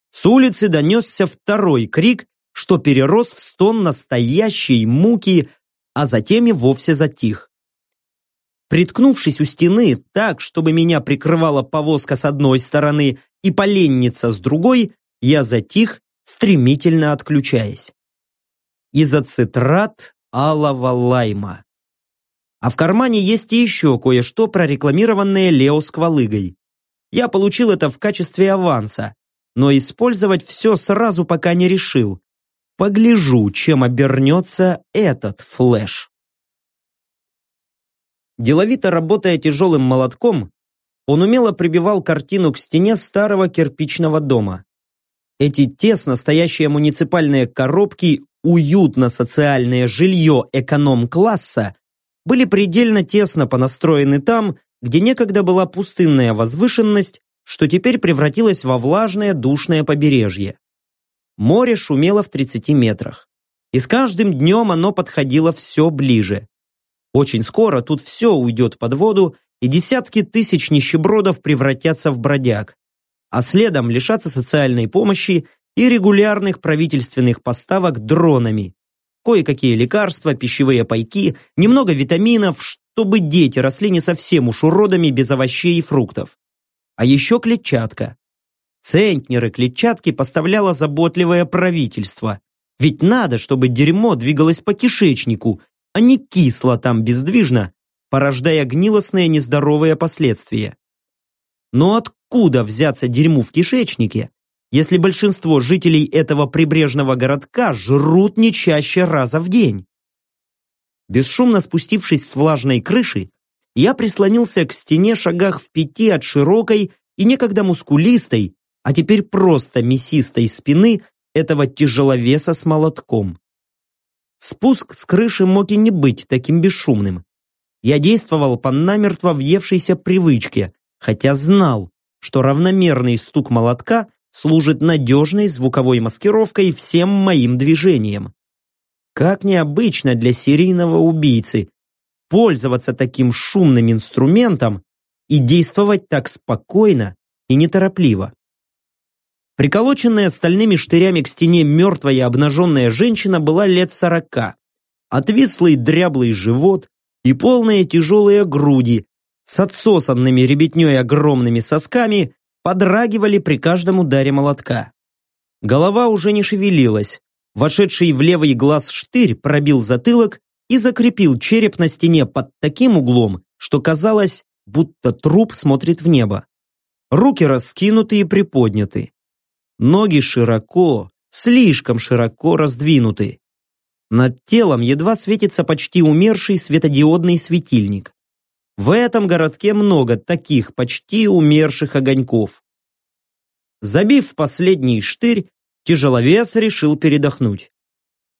С улицы донесся второй крик, что перерос в стон настоящей муки, а затем и вовсе затих. Приткнувшись у стены так, чтобы меня прикрывала повозка с одной стороны и поленница с другой, я затих, стремительно отключаясь. Изоцитрат алого лайма. А в кармане есть и еще кое-что, прорекламированное Лео Сквалыгой. Я получил это в качестве аванса, но использовать все сразу пока не решил. Погляжу, чем обернется этот флеш. Деловито работая тяжелым молотком, он умело прибивал картину к стене старого кирпичного дома. Эти тесно стоящие муниципальные коробки уютно-социальное жилье эконом-класса были предельно тесно понастроены там, где некогда была пустынная возвышенность, что теперь превратилась во влажное душное побережье. Море шумело в 30 метрах. И с каждым днем оно подходило все ближе. Очень скоро тут все уйдет под воду, и десятки тысяч нищебродов превратятся в бродяг. А следом лишатся социальной помощи и регулярных правительственных поставок дронами. Кое-какие лекарства, пищевые пайки, немного витаминов, чтобы дети росли не совсем уж уродами без овощей и фруктов. А еще клетчатка. Центнеры клетчатки поставляло заботливое правительство. Ведь надо, чтобы дерьмо двигалось по кишечнику, а не кисло там бездвижно, порождая гнилостные нездоровые последствия. Но откуда взяться дерьму в кишечнике, если большинство жителей этого прибрежного городка жрут не чаще раза в день? Бесшумно спустившись с влажной крыши, я прислонился к стене шагах в пяти от широкой и некогда мускулистой, а теперь просто мясистой спины этого тяжеловеса с молотком. Спуск с крыши мог и не быть таким бесшумным. Я действовал по намертво въевшейся привычке, хотя знал, что равномерный стук молотка служит надежной звуковой маскировкой всем моим движениям. Как необычно для серийного убийцы пользоваться таким шумным инструментом и действовать так спокойно и неторопливо. Приколоченная стальными штырями к стене мертвая обнаженная женщина была лет сорока. Отвислый дряблый живот и полные тяжелые груди с отсосанными ребятней огромными сосками подрагивали при каждом ударе молотка. Голова уже не шевелилась. Вошедший в левый глаз штырь пробил затылок и закрепил череп на стене под таким углом, что казалось, будто труп смотрит в небо. Руки раскинуты и приподняты. Ноги широко, слишком широко раздвинуты. Над телом едва светится почти умерший светодиодный светильник. В этом городке много таких почти умерших огоньков. Забив последний штырь, тяжеловес решил передохнуть.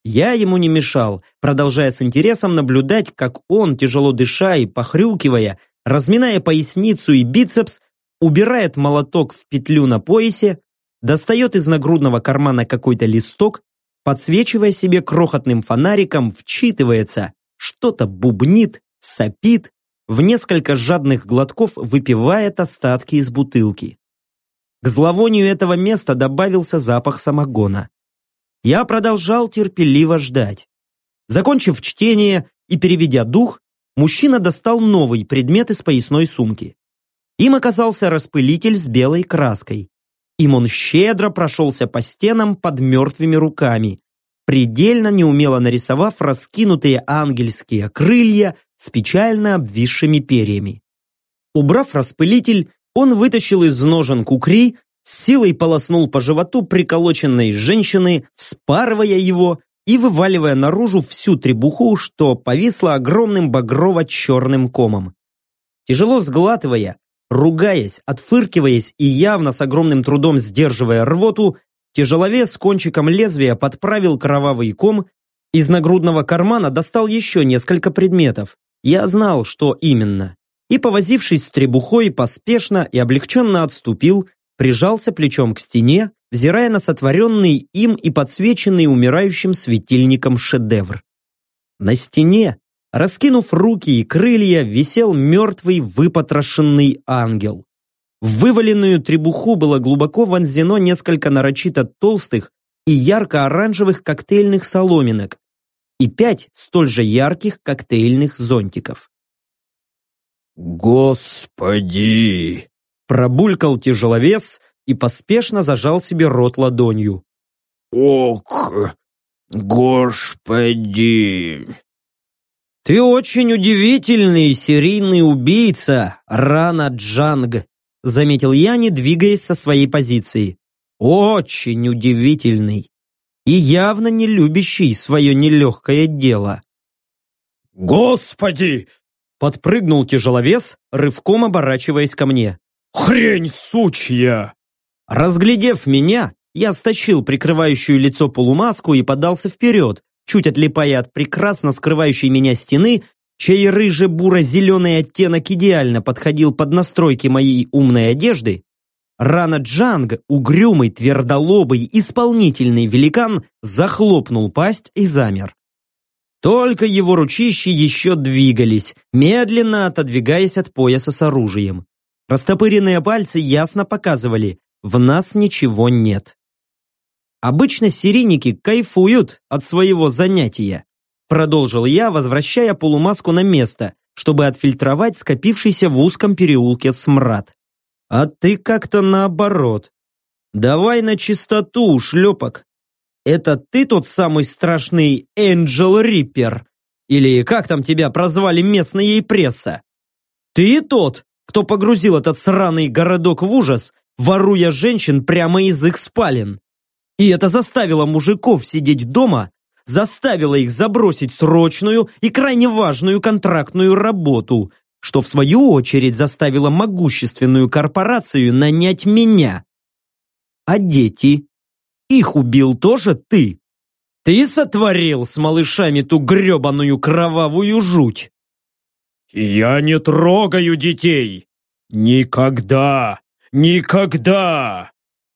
Я ему не мешал, продолжая с интересом наблюдать, как он, тяжело дыша и похрюкивая, разминая поясницу и бицепс, убирает молоток в петлю на поясе, достает из нагрудного кармана какой-то листок, подсвечивая себе крохотным фонариком, вчитывается, что-то бубнит, сопит, в несколько жадных глотков выпивает остатки из бутылки. К зловонию этого места добавился запах самогона. Я продолжал терпеливо ждать. Закончив чтение и переведя дух, мужчина достал новый предмет из поясной сумки. Им оказался распылитель с белой краской. Им он щедро прошелся по стенам под мертвыми руками, предельно неумело нарисовав раскинутые ангельские крылья с печально обвисшими перьями. Убрав распылитель, он вытащил из ножен кукри, с силой полоснул по животу приколоченной женщины, вспарывая его и вываливая наружу всю требуху, что повисла огромным багрово-черным комом. Тяжело сглатывая, Ругаясь, отфыркиваясь и явно с огромным трудом сдерживая рвоту, тяжеловес кончиком лезвия подправил кровавый ком, из нагрудного кармана достал еще несколько предметов. Я знал, что именно. И, повозившись с требухой, поспешно и облегченно отступил, прижался плечом к стене, взирая на сотворенный им и подсвеченный умирающим светильником шедевр. На стене Раскинув руки и крылья, висел мертвый выпотрошенный ангел. В вываленную требуху было глубоко вонзено несколько нарочито толстых и ярко-оранжевых коктейльных соломинок и пять столь же ярких коктейльных зонтиков. «Господи!» Пробулькал тяжеловес и поспешно зажал себе рот ладонью. «Ох, господи!» «Ты очень удивительный серийный убийца, Рана Джанг», заметил я, не двигаясь со своей позиции. «Очень удивительный и явно не любящий свое нелегкое дело». «Господи!» подпрыгнул тяжеловес, рывком оборачиваясь ко мне. «Хрень сучья!» Разглядев меня, я стащил прикрывающую лицо полумаску и подался вперед, чуть отлипая от прекрасно скрывающей меня стены, чей рыже-буро-зеленый оттенок идеально подходил под настройки моей умной одежды, Рана Джанг, угрюмый, твердолобый, исполнительный великан, захлопнул пасть и замер. Только его ручищи еще двигались, медленно отодвигаясь от пояса с оружием. Растопыренные пальцы ясно показывали, в нас ничего нет. Обычно серийники кайфуют от своего занятия, продолжил я, возвращая полумаску на место, чтобы отфильтровать скопившийся в узком переулке смрад. А ты как-то наоборот. Давай на чистоту, шлепок. Это ты тот самый страшный Энджел Риппер? Или как там тебя прозвали местные и пресса? Ты тот, кто погрузил этот сраный городок в ужас, воруя женщин прямо из их спален. И это заставило мужиков сидеть дома, заставило их забросить срочную и крайне важную контрактную работу, что в свою очередь заставило могущественную корпорацию нанять меня. А дети? Их убил тоже ты? Ты сотворил с малышами ту гребаную кровавую жуть? Я не трогаю детей. Никогда, никогда.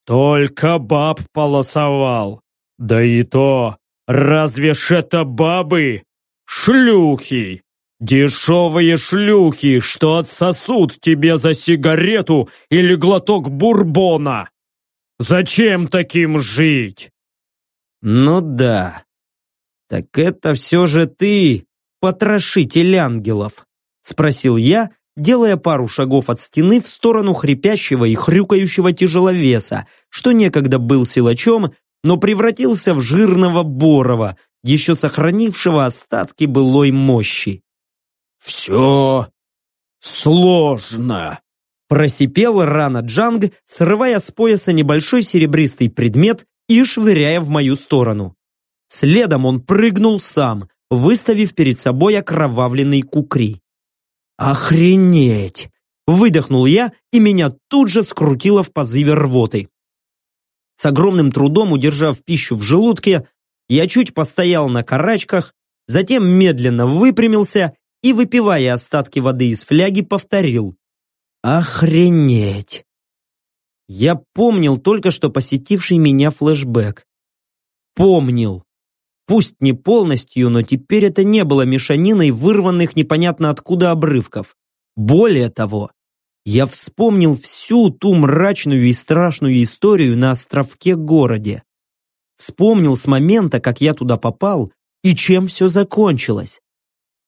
Только баб полосовал. Да и то, разве ж это бабы? Шлюхи. Дешевые шлюхи, что отсосут тебе за сигарету или глоток бурбона. Зачем таким жить? Ну да. Так это все же ты, потрошитель ангелов, спросил я, делая пару шагов от стены в сторону хрипящего и хрюкающего тяжеловеса, что некогда был силачом, но превратился в жирного Борова, еще сохранившего остатки былой мощи. «Все сложно», – просипел рано Джанг, срывая с пояса небольшой серебристый предмет и швыряя в мою сторону. Следом он прыгнул сам, выставив перед собой окровавленный кукри. «Охренеть!» – выдохнул я, и меня тут же скрутило в позыве рвоты. С огромным трудом удержав пищу в желудке, я чуть постоял на карачках, затем медленно выпрямился и, выпивая остатки воды из фляги, повторил. «Охренеть!» Я помнил только что посетивший меня флешбэк. Помнил. Пусть не полностью, но теперь это не было мешаниной вырванных непонятно откуда обрывков. Более того, я вспомнил всю ту мрачную и страшную историю на островке-городе. Вспомнил с момента, как я туда попал, и чем все закончилось.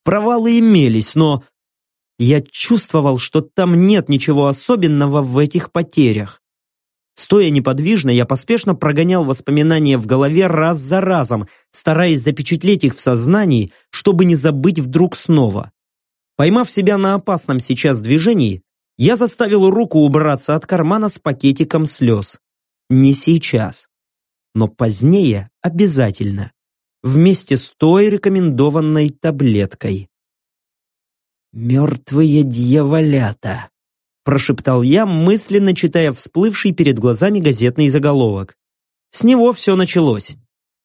Провалы имелись, но я чувствовал, что там нет ничего особенного в этих потерях. Стоя неподвижно, я поспешно прогонял воспоминания в голове раз за разом, стараясь запечатлеть их в сознании, чтобы не забыть вдруг снова. Поймав себя на опасном сейчас движении, я заставил руку убраться от кармана с пакетиком слез. Не сейчас, но позднее обязательно вместе с той рекомендованной таблеткой. «Мертвые дьяволята», прошептал я, мысленно читая всплывший перед глазами газетный заголовок. С него все началось.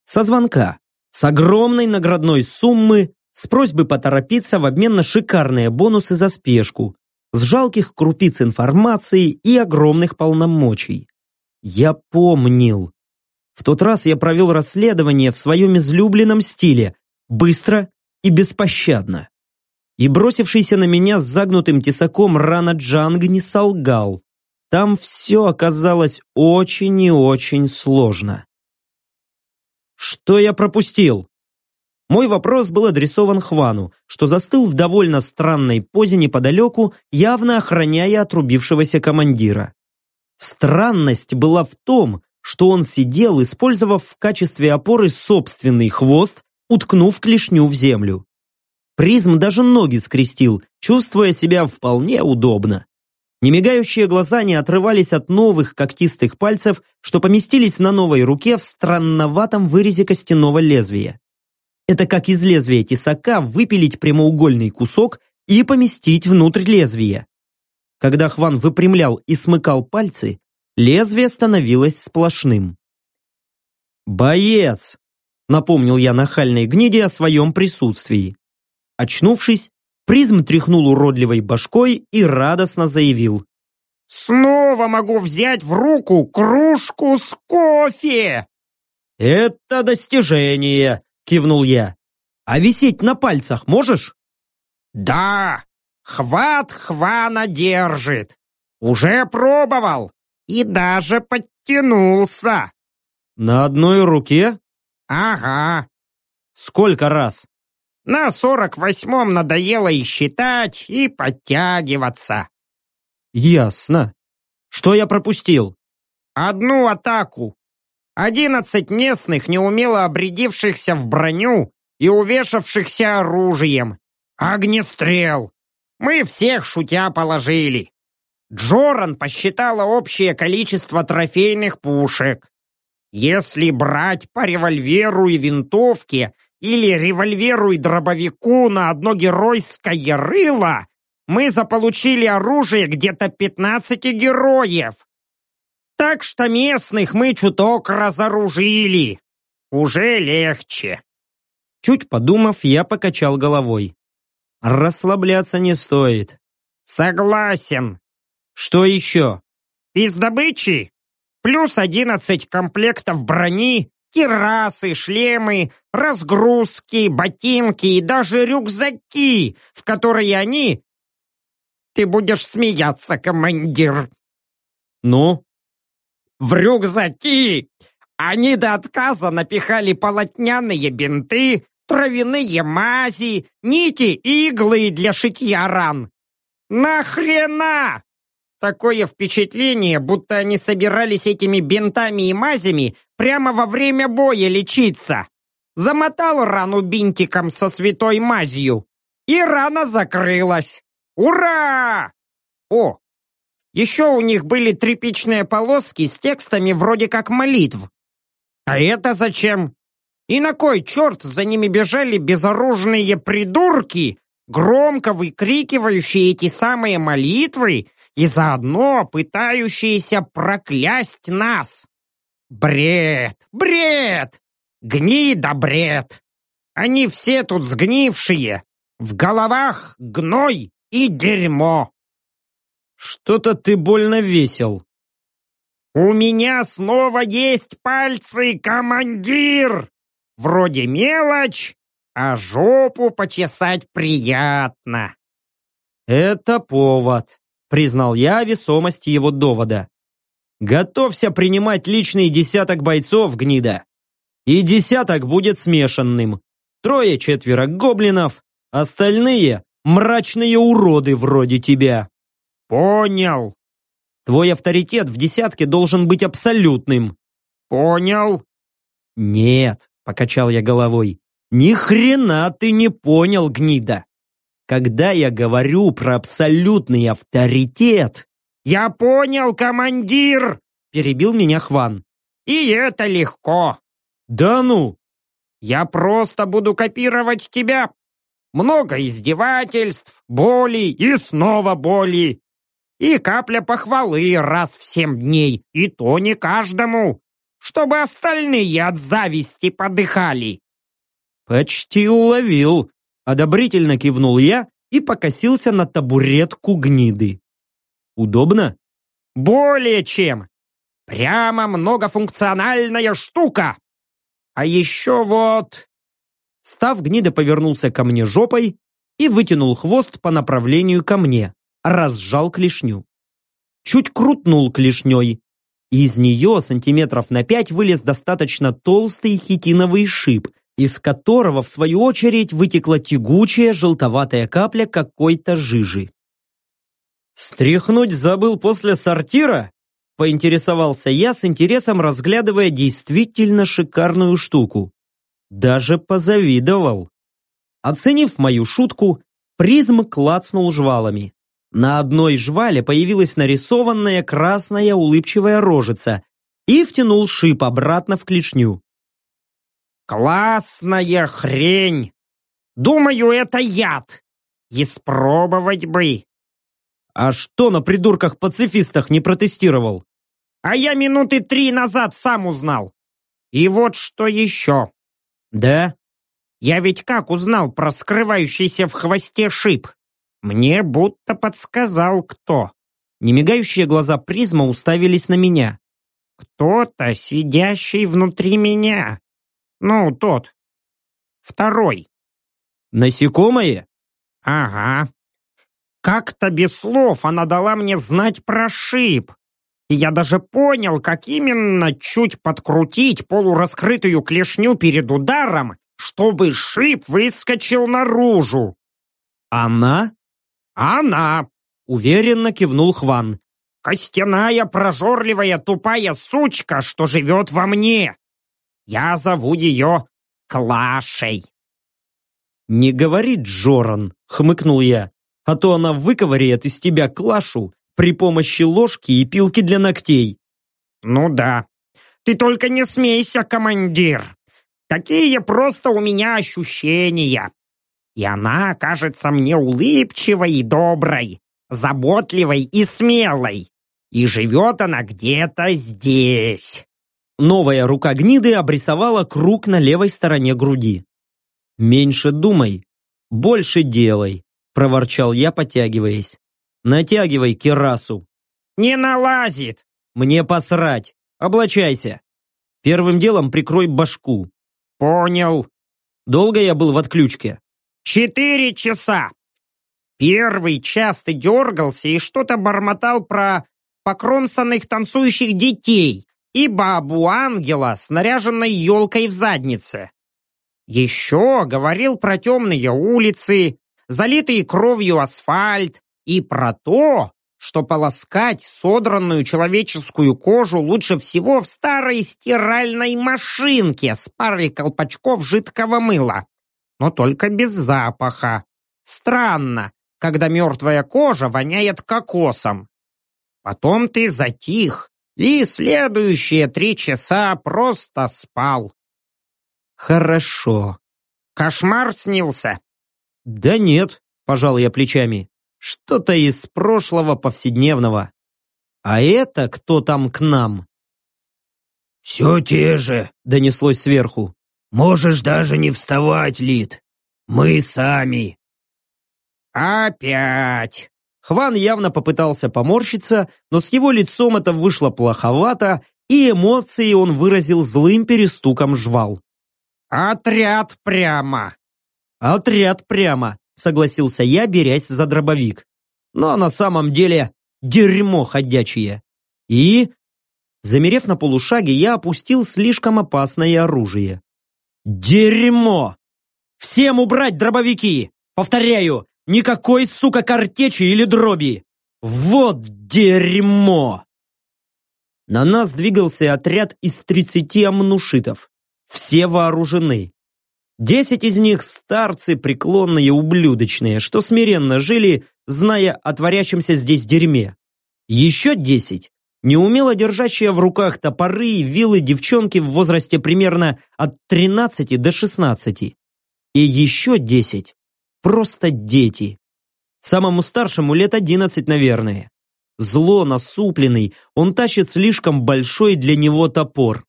Со звонка. С огромной наградной суммы, с просьбы поторопиться в обмен на шикарные бонусы за спешку, с жалких крупиц информации и огромных полномочий. Я помнил. В тот раз я провел расследование в своем излюбленном стиле, быстро и беспощадно. И бросившийся на меня с загнутым тесаком рана Джанг не солгал. Там все оказалось очень и очень сложно. Что я пропустил? Мой вопрос был адресован Хвану, что застыл в довольно странной позе неподалеку, явно охраняя отрубившегося командира. Странность была в том, что он сидел, использовав в качестве опоры собственный хвост, уткнув клешню в землю. Призм даже ноги скрестил, чувствуя себя вполне удобно. Немигающие глаза не отрывались от новых когтистых пальцев, что поместились на новой руке в странноватом вырезе костяного лезвия. Это как из лезвия тесака выпилить прямоугольный кусок и поместить внутрь лезвия. Когда Хван выпрямлял и смыкал пальцы, лезвие становилось сплошным. «Боец!» — напомнил я нахальной гниде о своем присутствии. Очнувшись, призм тряхнул уродливой башкой и радостно заявил. «Снова могу взять в руку кружку с кофе!» «Это достижение!» — кивнул я. А висеть на пальцах можешь? Да, хват хвана держит. Уже пробовал и даже подтянулся. На одной руке? Ага. Сколько раз? На сорок восьмом надоело и считать, и подтягиваться. Ясно. Что я пропустил? Одну атаку. Одиннадцать местных, неумело обрядившихся в броню и увешавшихся оружием. Огнестрел. Мы всех шутя положили. Джоран посчитала общее количество трофейных пушек. Если брать по револьверу и винтовке или револьверу и дробовику на одно геройское рыло, мы заполучили оружие где-то 15 героев. Так что местных мы чуток разоружили. Уже легче. Чуть подумав, я покачал головой. Расслабляться не стоит. Согласен. Что еще? Из добычи плюс 11 комплектов брони, кирасы, шлемы, разгрузки, ботинки и даже рюкзаки, в которые они... Ты будешь смеяться, командир. Ну? В рюкзаки они до отказа напихали полотняные бинты, травяные мази, нити и иглы для шитья ран. Нахрена? Такое впечатление, будто они собирались этими бинтами и мазями прямо во время боя лечиться. Замотал рану бинтиком со святой мазью, и рана закрылась. Ура! О, еще у них были тряпичные полоски с текстами вроде как молитв. А это зачем? И на кой черт за ними бежали безоружные придурки, громко выкрикивающие эти самые молитвы и заодно пытающиеся проклясть нас? Бред, бред, гнида бред. Они все тут сгнившие, в головах гной и дерьмо. Что-то ты больно весел. У меня снова есть пальцы, командир! Вроде мелочь, а жопу почесать приятно. Это повод, признал я весомость его довода. Готовься принимать личный десяток бойцов, гнида. И десяток будет смешанным. Трое-четверо гоблинов, остальные – мрачные уроды вроде тебя. Понял. Твой авторитет в десятке должен быть абсолютным. Понял. Нет, покачал я головой. Ни хрена ты не понял, гнида. Когда я говорю про абсолютный авторитет... Я понял, командир! Перебил меня Хван. И это легко. Да ну! Я просто буду копировать тебя. Много издевательств, боли и снова боли и капля похвалы раз в семь дней, и то не каждому, чтобы остальные от зависти подыхали. Почти уловил, одобрительно кивнул я и покосился на табуретку гниды. Удобно? Более чем. Прямо многофункциональная штука. А еще вот... Став гнида повернулся ко мне жопой и вытянул хвост по направлению ко мне разжал клешню. Чуть крутнул клешней, и из нее сантиметров на пять вылез достаточно толстый хитиновый шип, из которого, в свою очередь, вытекла тягучая желтоватая капля какой-то жижи. «Стряхнуть забыл после сортира?» Поинтересовался я с интересом, разглядывая действительно шикарную штуку. Даже позавидовал. Оценив мою шутку, призм клацнул жвалами. На одной жвале появилась нарисованная красная улыбчивая рожица и втянул шип обратно в клешню. «Классная хрень! Думаю, это яд! Испробовать бы!» «А что на придурках-пацифистах не протестировал?» «А я минуты три назад сам узнал! И вот что еще!» «Да?» «Я ведь как узнал про скрывающийся в хвосте шип?» Мне будто подсказал кто. Немигающие глаза призма уставились на меня. Кто-то, сидящий внутри меня. Ну, тот. Второй. Насекомое? Ага. Как-то без слов она дала мне знать про шип. И я даже понял, как именно чуть подкрутить полураскрытую клешню перед ударом, чтобы шип выскочил наружу. Она? Она, Уверенно кивнул Хван. костяная, прожорливая, тупая сучка, что живет во мне. Я зову ее Клашей. Не говори, Джоран, хмыкнул я, а то она выковыряет из тебя клашу при помощи ложки и пилки для ногтей. Ну да. Ты только не смейся, командир. Такие просто у меня ощущения. И она кажется мне улыбчивой и доброй, заботливой и смелой. И живет она где-то здесь. Новая рука гниды обрисовала круг на левой стороне груди. «Меньше думай, больше делай», — проворчал я, потягиваясь. «Натягивай кирасу». Не налазит. «Мне посрать. Облачайся. Первым делом прикрой башку. Понял. Долго я был в отключке?» Четыре часа. Первый час ты дергался и что-то бормотал про покромсанных танцующих детей и бабу-ангела с наряженной елкой в заднице. Еще говорил про темные улицы, залитый кровью асфальт и про то, что полоскать содранную человеческую кожу лучше всего в старой стиральной машинке с парой колпачков жидкого мыла, но только без запаха. Странно, когда мертвая кожа воняет кокосом. Потом ты затих, и следующие три часа просто спал. «Хорошо». Кошмар снился. «Да нет», — пожал я плечами. «Что-то из прошлого повседневного. А это кто там к нам?» «Все те же», — донеслось сверху. Можешь даже не вставать, Лид. Мы сами. Опять. Хван явно попытался поморщиться, но с его лицом это вышло плоховато, и эмоции он выразил злым перестуком жвал. Отряд прямо. «Отряд прямо», — согласился я, берясь за дробовик. «Но на самом деле дерьмо ходячее». И, замерев на полушаге, я опустил слишком опасное оружие. Дерьмо! Всем убрать дробовики! Повторяю, никакой, сука, картечи или дроби! Вот дерьмо! На нас двигался отряд из 30 амнушитов. Все вооружены. Десять из них старцы преклонные ублюдочные, что смиренно жили, зная о творящемся здесь дерьме. Еще десять неумело держащие в руках топоры и вилы девчонки в возрасте примерно от 13 до 16. И еще 10 просто дети. Самому старшему лет 11, наверное. Зло насупленный, он тащит слишком большой для него топор.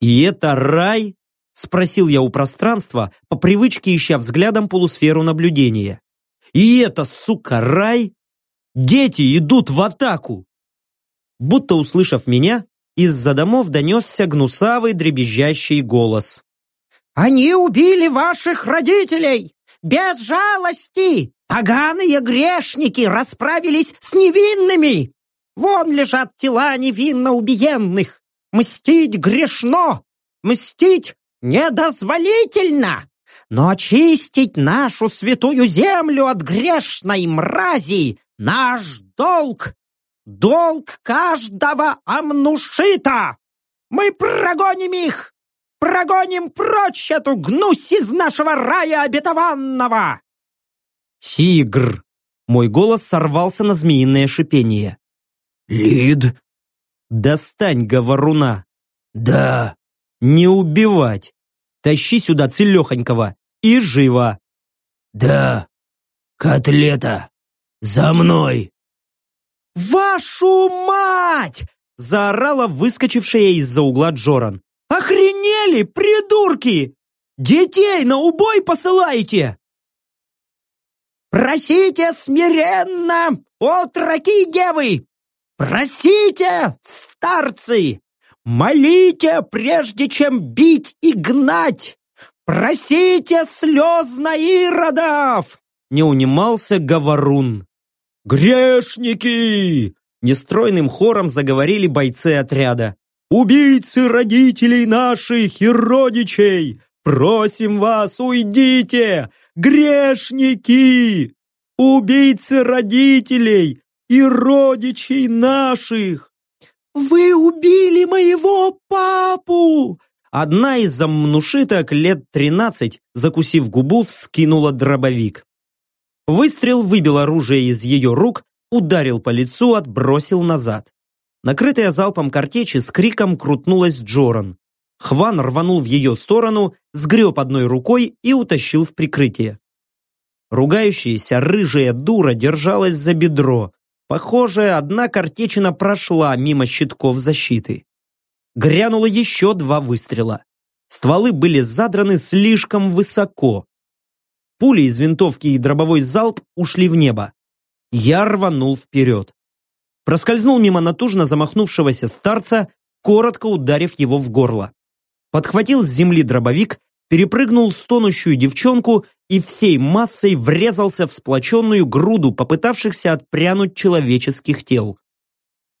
«И это рай?» – спросил я у пространства, по привычке ища взглядом полусферу наблюдения. «И это, сука, рай? Дети идут в атаку!» Будто услышав меня, из-за домов донесся гнусавый дребезжащий голос. Они убили ваших родителей! Без жалости! Поганые грешники расправились с невинными! Вон лежат тела невинно убиенных! Мстить грешно! Мстить недозволительно! Но очистить нашу святую землю от грешной мрази — наш долг! Долг каждого амнушита! Мы прогоним их! Прогоним прочь эту гнусь из нашего рая обетованного!» «Тигр!» Мой голос сорвался на змеиное шипение. Лид? «Достань говоруна! Да. Не убивать! Тащи сюда целехонького! И живо!» Да. Котлета. За мной. «Вашу мать!» – заорала выскочившая из-за угла Джоран. «Охренели, придурки! Детей на убой посылаете!» «Просите смиренно, отроки девы! Просите, старцы! Молите, прежде чем бить и гнать! Просите слезно иродов!» Не унимался Говорун. «Грешники!» Нестройным хором заговорили бойцы отряда. «Убийцы родителей наших и родичей! Просим вас, уйдите! Грешники! Убийцы родителей и родичей наших!» «Вы убили моего папу!» Одна из замнушиток лет тринадцать, закусив губу, вскинула дробовик. Выстрел выбил оружие из ее рук, ударил по лицу, отбросил назад. Накрытая залпом картечи с криком крутнулась Джоран. Хван рванул в ее сторону, сгреб одной рукой и утащил в прикрытие. Ругающаяся рыжая дура держалась за бедро. Похоже, одна картечина прошла мимо щитков защиты. Грянуло еще два выстрела. Стволы были задраны слишком высоко. Пули из винтовки и дробовой залп ушли в небо. Я рванул вперед. Проскользнул мимо натужно замахнувшегося старца, коротко ударив его в горло. Подхватил с земли дробовик, перепрыгнул стонущую девчонку и всей массой врезался в сплоченную груду попытавшихся отпрянуть человеческих тел.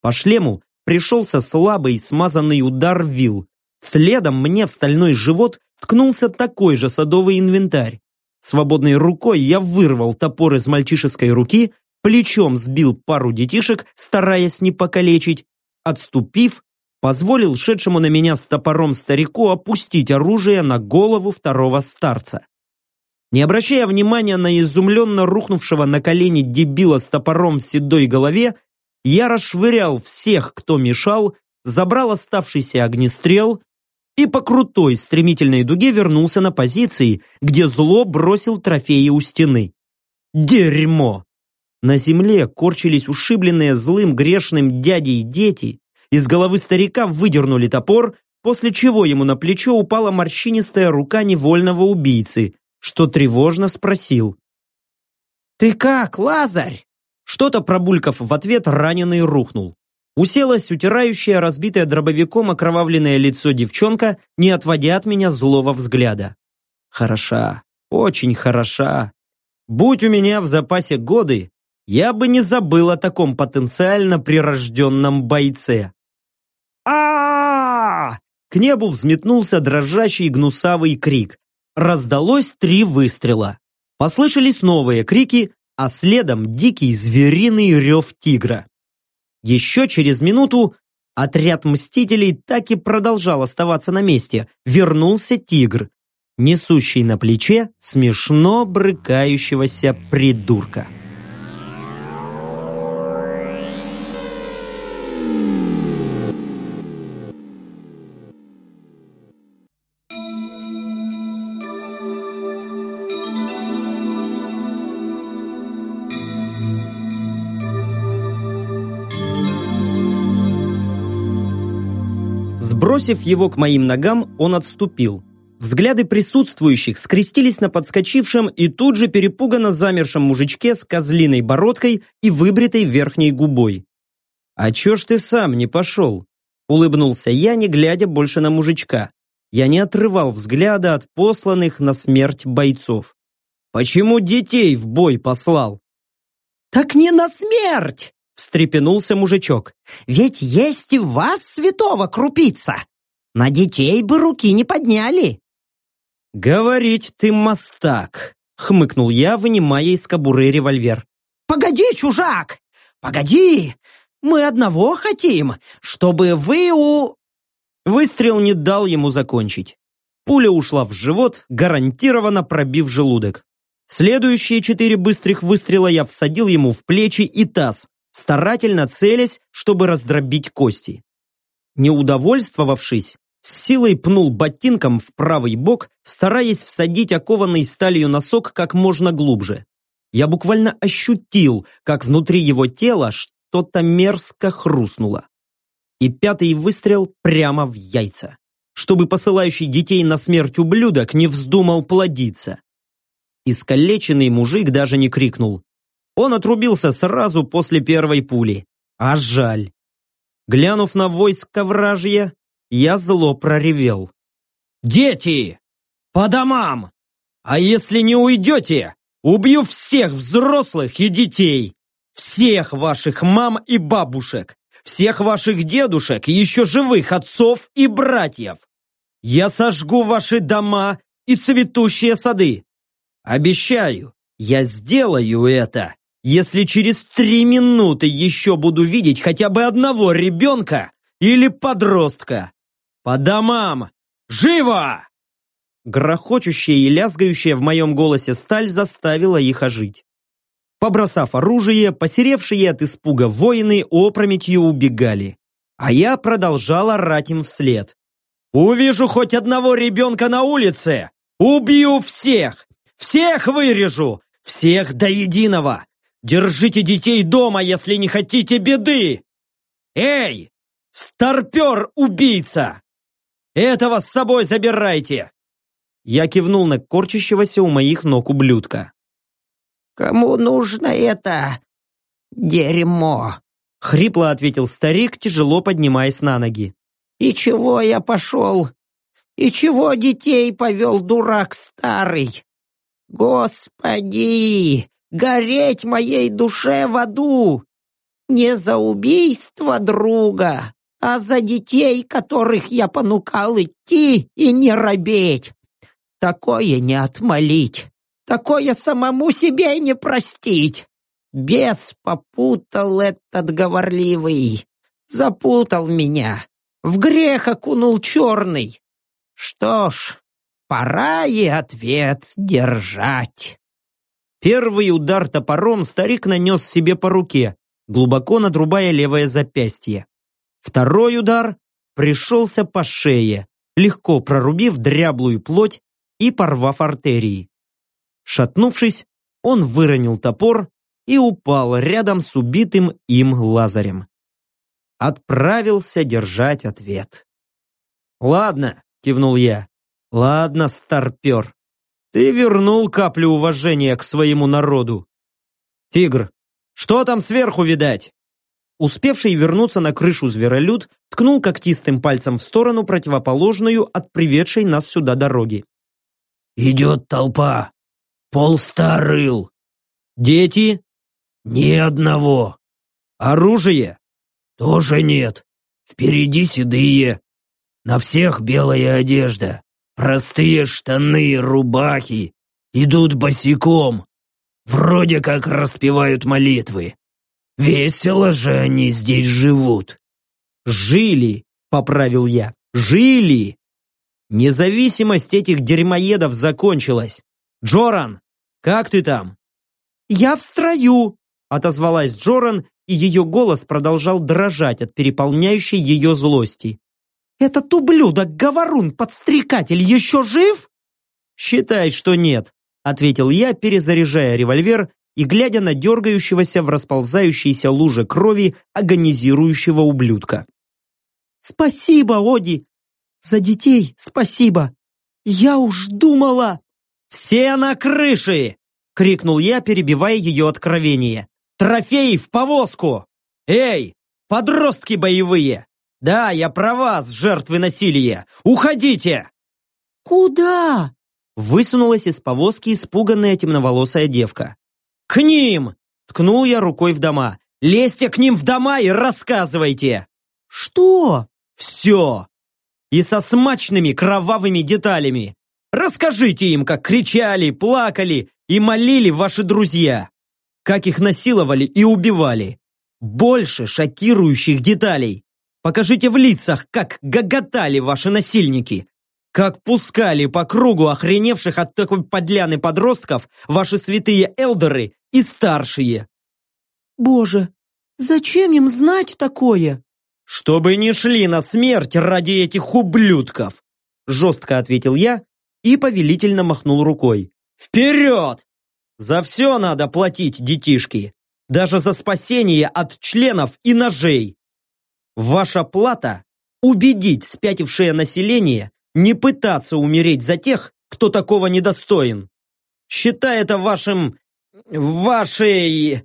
По шлему пришелся слабый смазанный удар вил. Следом мне в стальной живот ткнулся такой же садовый инвентарь. Свободной рукой я вырвал топор из мальчишеской руки, плечом сбил пару детишек, стараясь не покалечить, отступив, позволил шедшему на меня с топором старику опустить оружие на голову второго старца. Не обращая внимания на изумленно рухнувшего на колени дебила с топором в седой голове, я расшвырял всех, кто мешал, забрал оставшийся огнестрел и по крутой стремительной дуге вернулся на позиции, где зло бросил трофеи у стены. Дерьмо! На земле корчились ушибленные злым грешным дядей дети, из головы старика выдернули топор, после чего ему на плечо упала морщинистая рука невольного убийцы, что тревожно спросил. «Ты как, Лазарь?» Что-то пробулькав в ответ, раненый рухнул. Уселась утирающая разбитое дробовиком окровавленное лицо девчонка, не отводя от меня злого взгляда. Хороша, очень хороша. Будь у меня в запасе годы, я бы не забыл о таком потенциально прирожденном бойце. К небу взметнулся дрожащий гнусавый крик. Раздалось три выстрела. Послышались новые крики, а следом дикий звериный рев тигра. Еще через минуту отряд мстителей так и продолжал оставаться на месте. Вернулся тигр, несущий на плече смешно брыкающегося придурка. Сбросив его к моим ногам, он отступил. Взгляды присутствующих скрестились на подскочившем и тут же перепуганно замершем мужичке с козлиной бородкой и выбритой верхней губой. «А чё ж ты сам не пошел?» Улыбнулся я, не глядя больше на мужичка. Я не отрывал взгляда от посланных на смерть бойцов. «Почему детей в бой послал?» «Так не на смерть!» встрепенулся мужичок. «Ведь есть и вас святого крупица! На детей бы руки не подняли!» «Говорить ты мастак!» — хмыкнул я, вынимая из кобуры револьвер. «Погоди, чужак! Погоди! Мы одного хотим, чтобы вы у...» Выстрел не дал ему закончить. Пуля ушла в живот, гарантированно пробив желудок. Следующие четыре быстрых выстрела я всадил ему в плечи и таз, старательно целясь, чтобы раздробить кости. Не удовольствовавшись, с силой пнул ботинком в правый бок, стараясь всадить окованный сталью носок как можно глубже. Я буквально ощутил, как внутри его тела что-то мерзко хрустнуло. И пятый выстрел прямо в яйца, чтобы посылающий детей на смерть ублюдок не вздумал плодиться. Искалеченный мужик даже не крикнул. Он отрубился сразу после первой пули. А жаль. Глянув на войско вражье, я зло проревел. «Дети! По домам! А если не уйдете, убью всех взрослых и детей! Всех ваших мам и бабушек! Всех ваших дедушек, еще живых отцов и братьев! Я сожгу ваши дома и цветущие сады! Обещаю, я сделаю это, если через три минуты еще буду видеть хотя бы одного ребенка или подростка. По домам! Живо! Грохочущая и лязгающая в моем голосе сталь заставила их ожить. Побросав оружие, посеревшие от испуга воины опрометью убегали. А я продолжал орать им вслед. «Увижу хоть одного ребенка на улице! Убью всех! Всех вырежу! Всех до единого! Держите детей дома, если не хотите беды! Эй, старпер-убийца! Этого с собой забирайте! Я кивнул на корчащегося у моих ног ублюдка. «Кому нужно это дерьмо?» Хрипло ответил старик, тяжело поднимаясь на ноги. «И чего я пошел? И чего детей повел дурак старый? Господи, гореть моей душе в аду! Не за убийство друга, а за детей, которых я понукал идти и не робеть. Такое не отмолить, такое самому себе не простить. Бес попутал этот говорливый, запутал меня, в грех окунул черный. Что ж, пора и ответ держать. Первый удар топором старик нанес себе по руке, глубоко надрубая левое запястье. Второй удар пришелся по шее, легко прорубив дряблую плоть и порвав артерии. Шатнувшись, он выронил топор и упал рядом с убитым им Лазарем. Отправился держать ответ. «Ладно», — кивнул я, — «ладно, старпер, ты вернул каплю уважения к своему народу. Тигр, что там сверху видать?» Успевший вернуться на крышу зверолюд ткнул когтистым пальцем в сторону, противоположную от приведшей нас сюда дороги. «Идет толпа. Полста рыл. Дети? Ни одного. Оружие? Тоже нет. Впереди седые. На всех белая одежда. Простые штаны, рубахи. Идут босиком. Вроде как распевают молитвы. Весело же они здесь живут. Жили, поправил я. Жили. Независимость этих дерьмоедов закончилась. Джоран, как ты там? Я в строю, отозвалась Джоран, и ее голос продолжал дрожать от переполняющей ее злости. «Этот ублюдок, говорун, подстрекатель, еще жив?» «Считай, что нет», — ответил я, перезаряжая револьвер и глядя на дергающегося в расползающейся луже крови агонизирующего ублюдка. «Спасибо, Оди! За детей спасибо! Я уж думала...» «Все на крыше!» — крикнул я, перебивая ее откровение. «Трофеи в повозку! Эй, подростки боевые! Да, я про вас, жертвы насилия! Уходите!» «Куда?» — высунулась из повозки испуганная темноволосая девка. «К ним!» — ткнул я рукой в дома. «Лезьте к ним в дома и рассказывайте!» «Что?» «Все! И со смачными кровавыми деталями! Расскажите им, как кричали, плакали и молили ваши друзья! Как их насиловали и убивали! Больше шокирующих деталей! Покажите в лицах, как гоготали ваши насильники! Как пускали по кругу охреневших от такой подляны подростков ваши святые элдеры и старшие. Боже, зачем им знать такое? Чтобы не шли на смерть ради этих ублюдков, жестко ответил я и повелительно махнул рукой. Вперед! За все надо платить, детишки. Даже за спасение от членов и ножей. Ваша плата – убедить спятившее население не пытаться умереть за тех, кто такого недостоин. Считай это вашим... вашей...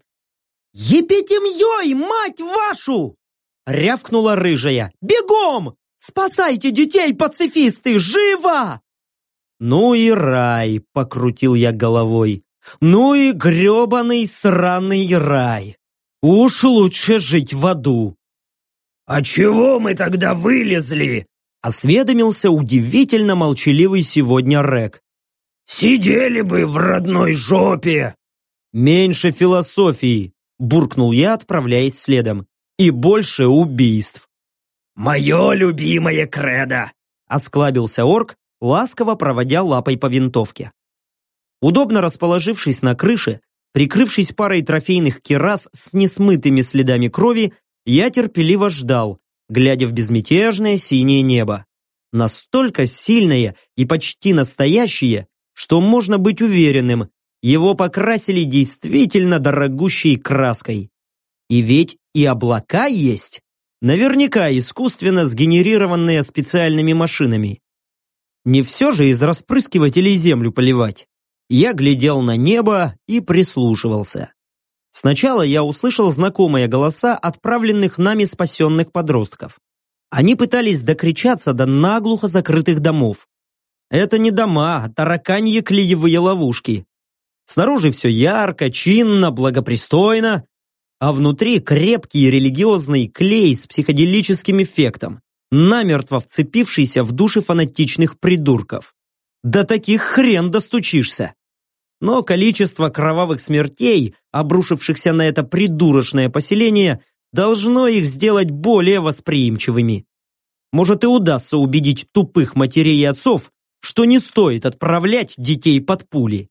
«Епитемьей, мать вашу!» рявкнула рыжая. «Бегом! Спасайте детей, пацифисты! Живо!» Ну и рай, покрутил я головой. Ну и гребаный сраный рай. Уж лучше жить в аду. «А чего мы тогда вылезли?» Осведомился удивительно молчаливый сегодня Рек. «Сидели бы в родной жопе!» «Меньше философии!» Буркнул я, отправляясь следом. «И больше убийств!» «Мое любимое кредо!» Осклабился орк, ласково проводя лапой по винтовке. Удобно расположившись на крыше, прикрывшись парой трофейных керас с несмытыми следами крови, я терпеливо ждал, глядя в безмятежное синее небо. Настолько сильное и почти настоящее, что можно быть уверенным, его покрасили действительно дорогущей краской. И ведь и облака есть. Наверняка искусственно сгенерированные специальными машинами. Не все же из распрыскивателей землю поливать. Я глядел на небо и прислушивался. Сначала я услышал знакомые голоса отправленных нами спасенных подростков. Они пытались докричаться до наглухо закрытых домов. Это не дома, а тараканьи клеевые ловушки. Снаружи все ярко, чинно, благопристойно, а внутри крепкий религиозный клей с психоделическим эффектом, намертво вцепившийся в души фанатичных придурков. До таких хрен достучишься. Но количество кровавых смертей, обрушившихся на это придурочное поселение, должно их сделать более восприимчивыми. Может и удастся убедить тупых матерей и отцов, что не стоит отправлять детей под пули.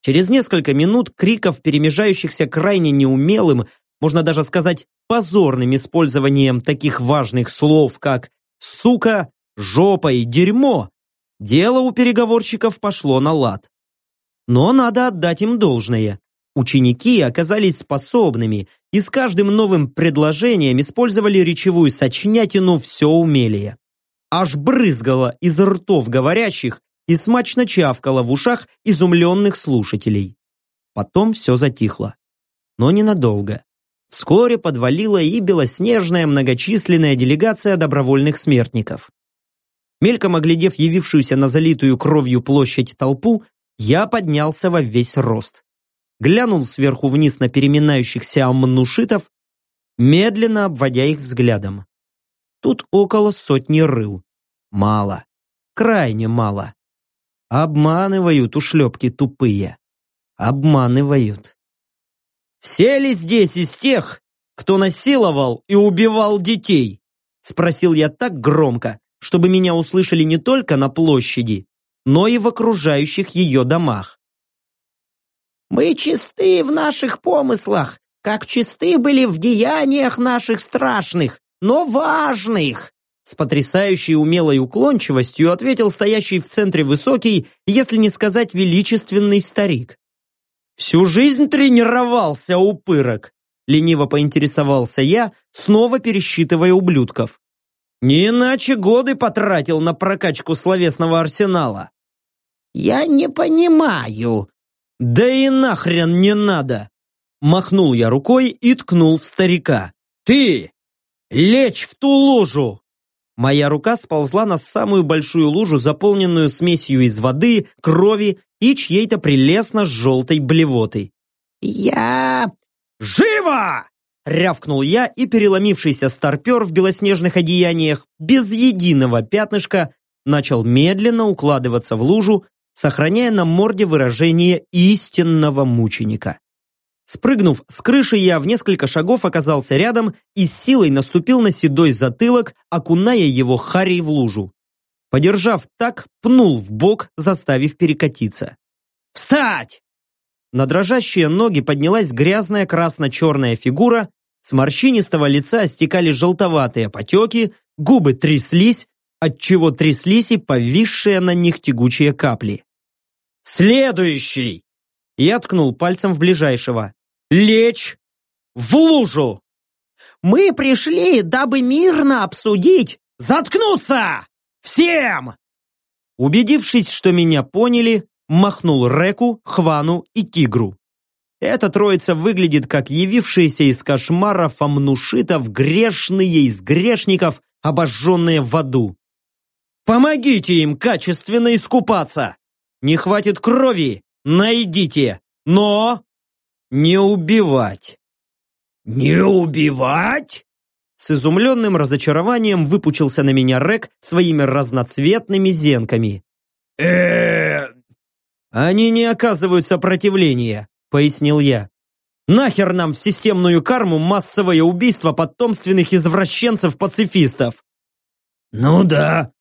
Через несколько минут криков, перемежающихся крайне неумелым, можно даже сказать позорным использованием таких важных слов, как «сука», «жопа» и «дерьмо», дело у переговорщиков пошло на лад. Но надо отдать им должное. Ученики оказались способными и с каждым новым предложением использовали речевую сочнятину все умелее. Аж брызгало из ртов говорящих и смачно чавкало в ушах изумленных слушателей. Потом все затихло. Но ненадолго. Вскоре подвалила и белоснежная многочисленная делегация добровольных смертников. Мельком оглядев явившуюся на залитую кровью площадь толпу, я поднялся во весь рост. Глянул сверху вниз на переминающихся амнушитов, медленно обводя их взглядом. Тут около сотни рыл. Мало. Крайне мало. Обманывают ушлепки тупые. Обманывают. «Все ли здесь из тех, кто насиловал и убивал детей?» Спросил я так громко, чтобы меня услышали не только на площади, но и в окружающих ее домах. «Мы чисты в наших помыслах, как чисты были в деяниях наших страшных, но важных!» С потрясающей умелой уклончивостью ответил стоящий в центре высокий, если не сказать величественный старик. «Всю жизнь тренировался, упырок!» Лениво поинтересовался я, снова пересчитывая ублюдков. «Не иначе годы потратил на прокачку словесного арсенала». «Я не понимаю». «Да и нахрен не надо!» Махнул я рукой и ткнул в старика. «Ты! Лечь в ту лужу!» Моя рука сползла на самую большую лужу, заполненную смесью из воды, крови и чьей-то прелестно-желтой блевотой. «Я...» «Живо!» Рявкнул я, и переломившийся старпер в белоснежных одеяниях, без единого пятнышка, начал медленно укладываться в лужу, сохраняя на морде выражение истинного мученика. Спрыгнув с крыши, я в несколько шагов оказался рядом и с силой наступил на седой затылок, окуная его харей в лужу. Подержав так, пнул в бок, заставив перекатиться. «Встать!» На дрожащие ноги поднялась грязная красно-черная фигура, с морщинистого лица стекали желтоватые потеки, губы тряслись, отчего тряслись и повисшие на них тягучие капли. «Следующий!» Я ткнул пальцем в ближайшего лечь в лужу. Мы пришли, дабы мирно обсудить. Заткнуться! Всем! Убедившись, что меня поняли, махнул Реку, Хвану и Тигру. Эта троица выглядит как явившиеся из кошмаров амнушитов грешные из грешников, обожженные в аду. Помогите им качественно искупаться! Не хватит крови, найдите, но не убивать!» «Не убивать?» С изумленным разочарованием выпучился на меня Рек своими разноцветными зенками. э «Они не оказывают сопротивления», — пояснил я. «Нахер нам в системную карму массовое убийство потомственных извращенцев-пацифистов?» «Ну да.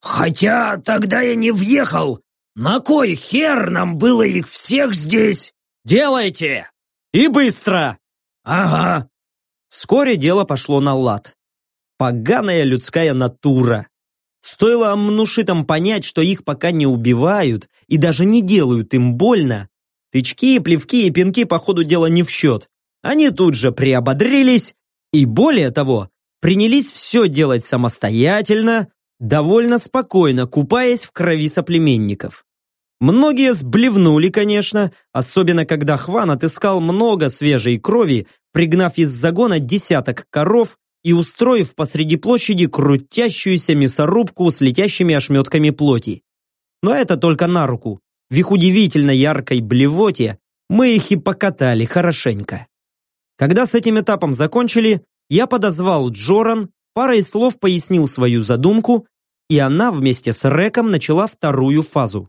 Хотя тогда я не въехал. На кой хер нам было их всех здесь?» «Делайте! И быстро!» «Ага». Вскоре дело пошло на лад. Поганая людская натура. Стоило амнушитам понять, что их пока не убивают и даже не делают им больно, тычки, плевки и пинки по ходу дела не в счет. Они тут же приободрились и, более того, принялись все делать самостоятельно, довольно спокойно, купаясь в крови соплеменников. Многие сблевнули, конечно, особенно когда Хван отыскал много свежей крови, пригнав из загона десяток коров и устроив посреди площади крутящуюся мясорубку с летящими ошметками плоти. Но это только на руку. В их удивительно яркой блевоте мы их и покатали хорошенько. Когда с этим этапом закончили, я подозвал Джоран, парой слов пояснил свою задумку, и она вместе с Реком начала вторую фазу.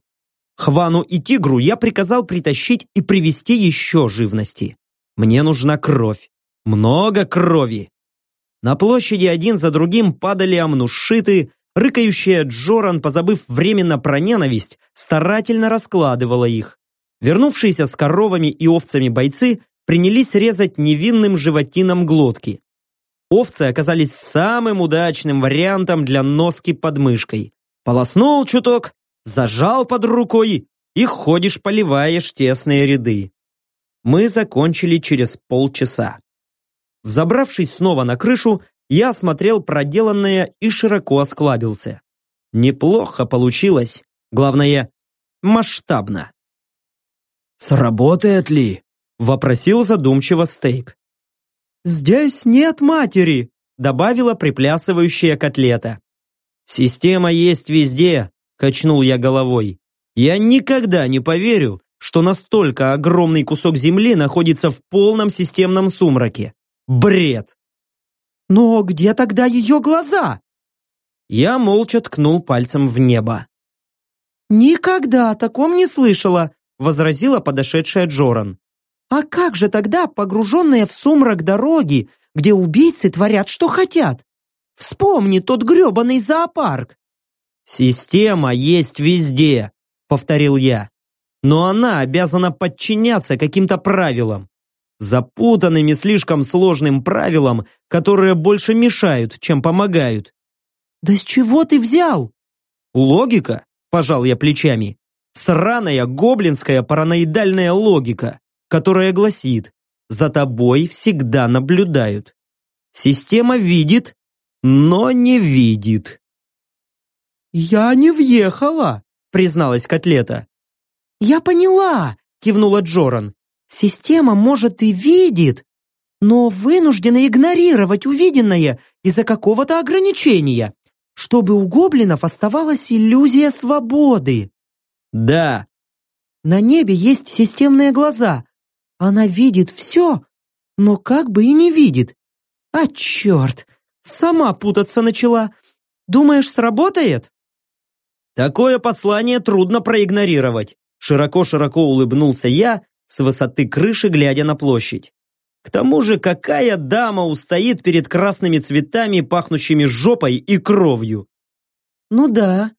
Хвану и Тигру я приказал притащить и привезти еще живности. Мне нужна кровь. Много крови. На площади один за другим падали амнушиты, рыкающая Джоран, позабыв временно про ненависть, старательно раскладывала их. Вернувшиеся с коровами и овцами бойцы принялись резать невинным животинам глотки. Овцы оказались самым удачным вариантом для носки под мышкой. Полоснул чуток, зажал под рукой и ходишь поливаешь тесные ряды. Мы закончили через полчаса. Взобравшись снова на крышу, я осмотрел проделанное и широко осклабился. Неплохо получилось. Главное, масштабно. «Сработает ли?» – вопросил задумчиво Стейк. «Здесь нет матери», – добавила приплясывающая котлета. «Система есть везде», – качнул я головой. «Я никогда не поверю, что настолько огромный кусок земли находится в полном системном сумраке. Бред! Но где тогда ее глаза? Я молча ткнул пальцем в небо. «Никогда о таком не слышала», — возразила подошедшая Джоран. «А как же тогда погруженные в сумрак дороги, где убийцы творят, что хотят? Вспомни тот гребаный зоопарк!» «Система есть везде», — повторил я. «Но она обязана подчиняться каким-то правилам запутанным и слишком сложным правилам, которые больше мешают, чем помогают. «Да с чего ты взял?» «Логика», – пожал я плечами. «Сраная гоблинская параноидальная логика, которая гласит, за тобой всегда наблюдают. Система видит, но не видит». «Я не въехала», – призналась Котлета. «Я поняла», – кивнула Джоран. Система, может, и видит, но вынуждена игнорировать увиденное из-за какого-то ограничения, чтобы у гоблинов оставалась иллюзия свободы. Да. На небе есть системные глаза. Она видит все, но как бы и не видит. А черт, сама путаться начала. Думаешь, сработает? Такое послание трудно проигнорировать. Широко-широко улыбнулся я с высоты крыши глядя на площадь. К тому же, какая дама устоит перед красными цветами, пахнущими жопой и кровью? Ну да,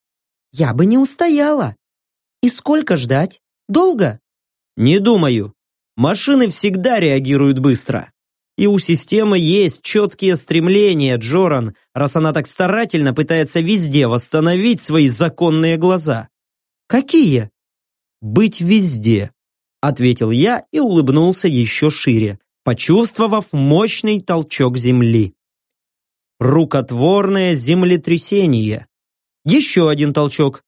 я бы не устояла. И сколько ждать? Долго? Не думаю. Машины всегда реагируют быстро. И у системы есть четкие стремления, Джоран, раз она так старательно пытается везде восстановить свои законные глаза. Какие? Быть везде ответил я и улыбнулся еще шире, почувствовав мощный толчок земли. Рукотворное землетрясение. Еще один толчок.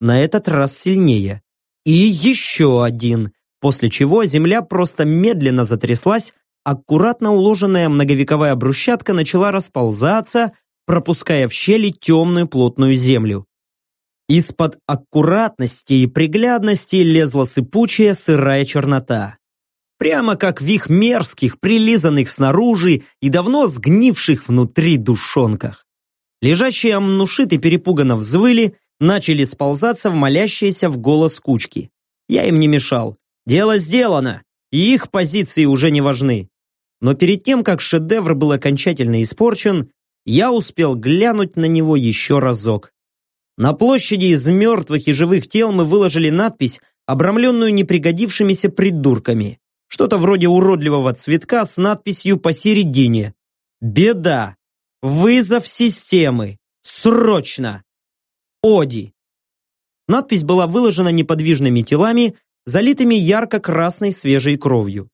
На этот раз сильнее. И еще один, после чего земля просто медленно затряслась, аккуратно уложенная многовековая брусчатка начала расползаться, пропуская в щели темную плотную землю. Из-под аккуратности и приглядности лезла сыпучая сырая чернота. Прямо как в их мерзких, прилизанных снаружи и давно сгнивших внутри душонках. Лежащие амнушиты перепуганно взвыли, начали сползаться в молящиеся в голос кучки. Я им не мешал. Дело сделано, и их позиции уже не важны. Но перед тем, как шедевр был окончательно испорчен, я успел глянуть на него еще разок. На площади из мертвых и живых тел мы выложили надпись, обрамленную непригодившимися придурками. Что-то вроде уродливого цветка с надписью посередине. «Беда! Вызов системы! Срочно!» Оди. Надпись была выложена неподвижными телами, залитыми ярко-красной свежей кровью.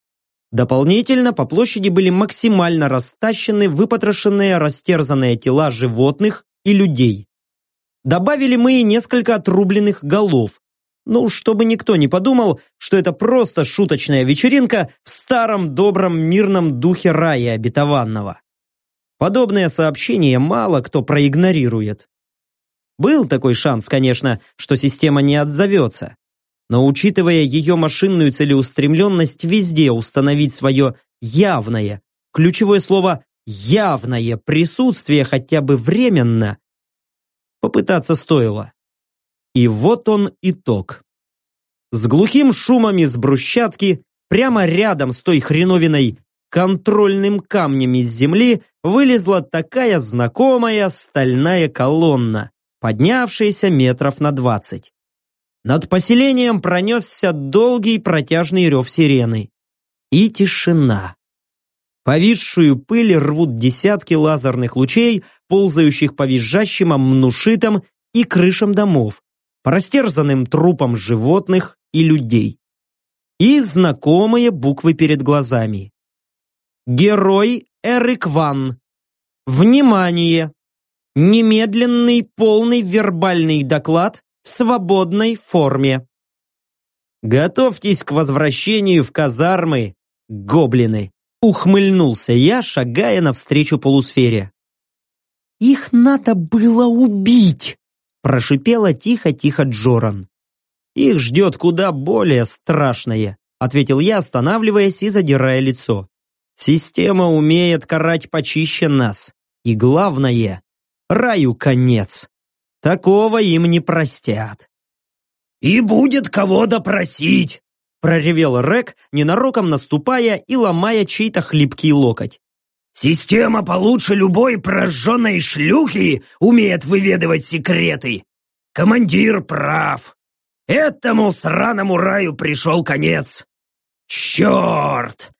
Дополнительно по площади были максимально растащены выпотрошенные растерзанные тела животных и людей. Добавили мы и несколько отрубленных голов. Ну, чтобы никто не подумал, что это просто шуточная вечеринка в старом добром мирном духе рая обетованного. Подобное сообщение мало кто проигнорирует. Был такой шанс, конечно, что система не отзовется. Но учитывая ее машинную целеустремленность везде установить свое явное, ключевое слово «явное» присутствие хотя бы временно, Попытаться стоило. И вот он итог. С глухим шумом из брусчатки, прямо рядом с той хреновиной контрольным камнем из земли, вылезла такая знакомая стальная колонна, поднявшаяся метров на двадцать. Над поселением пронесся долгий протяжный рев сирены. И тишина. Повисшую пыль рвут десятки лазерных лучей, ползающих по визжащим амнушитам и крышам домов, по растерзанным трупам животных и людей. И знакомые буквы перед глазами. Герой Эрик Ван. Внимание! Немедленный полный вербальный доклад в свободной форме. Готовьтесь к возвращению в казармы, гоблины. Ухмыльнулся я, шагая навстречу полусфере. «Их надо было убить!» Прошипела тихо-тихо Джоран. «Их ждет куда более страшное», ответил я, останавливаясь и задирая лицо. «Система умеет карать почище нас. И главное, раю конец. Такого им не простят». «И будет кого допросить!» проревел Рек, ненароком наступая и ломая чей-то хлипкий локоть. «Система получше любой прожженной шлюхи умеет выведывать секреты. Командир прав. Этому сраному раю пришел конец. Черт!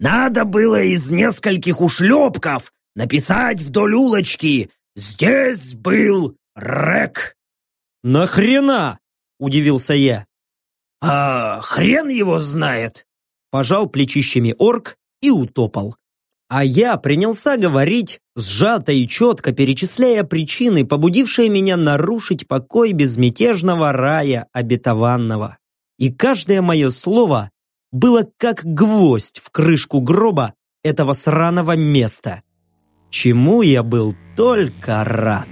Надо было из нескольких ушлепков написать вдоль улочки «Здесь был Рек». «Нахрена?» – удивился я. «А хрен его знает!» Пожал плечищами орк и утопал. А я принялся говорить, сжато и четко перечисляя причины, побудившие меня нарушить покой безмятежного рая обетованного. И каждое мое слово было как гвоздь в крышку гроба этого сраного места. Чему я был только рад.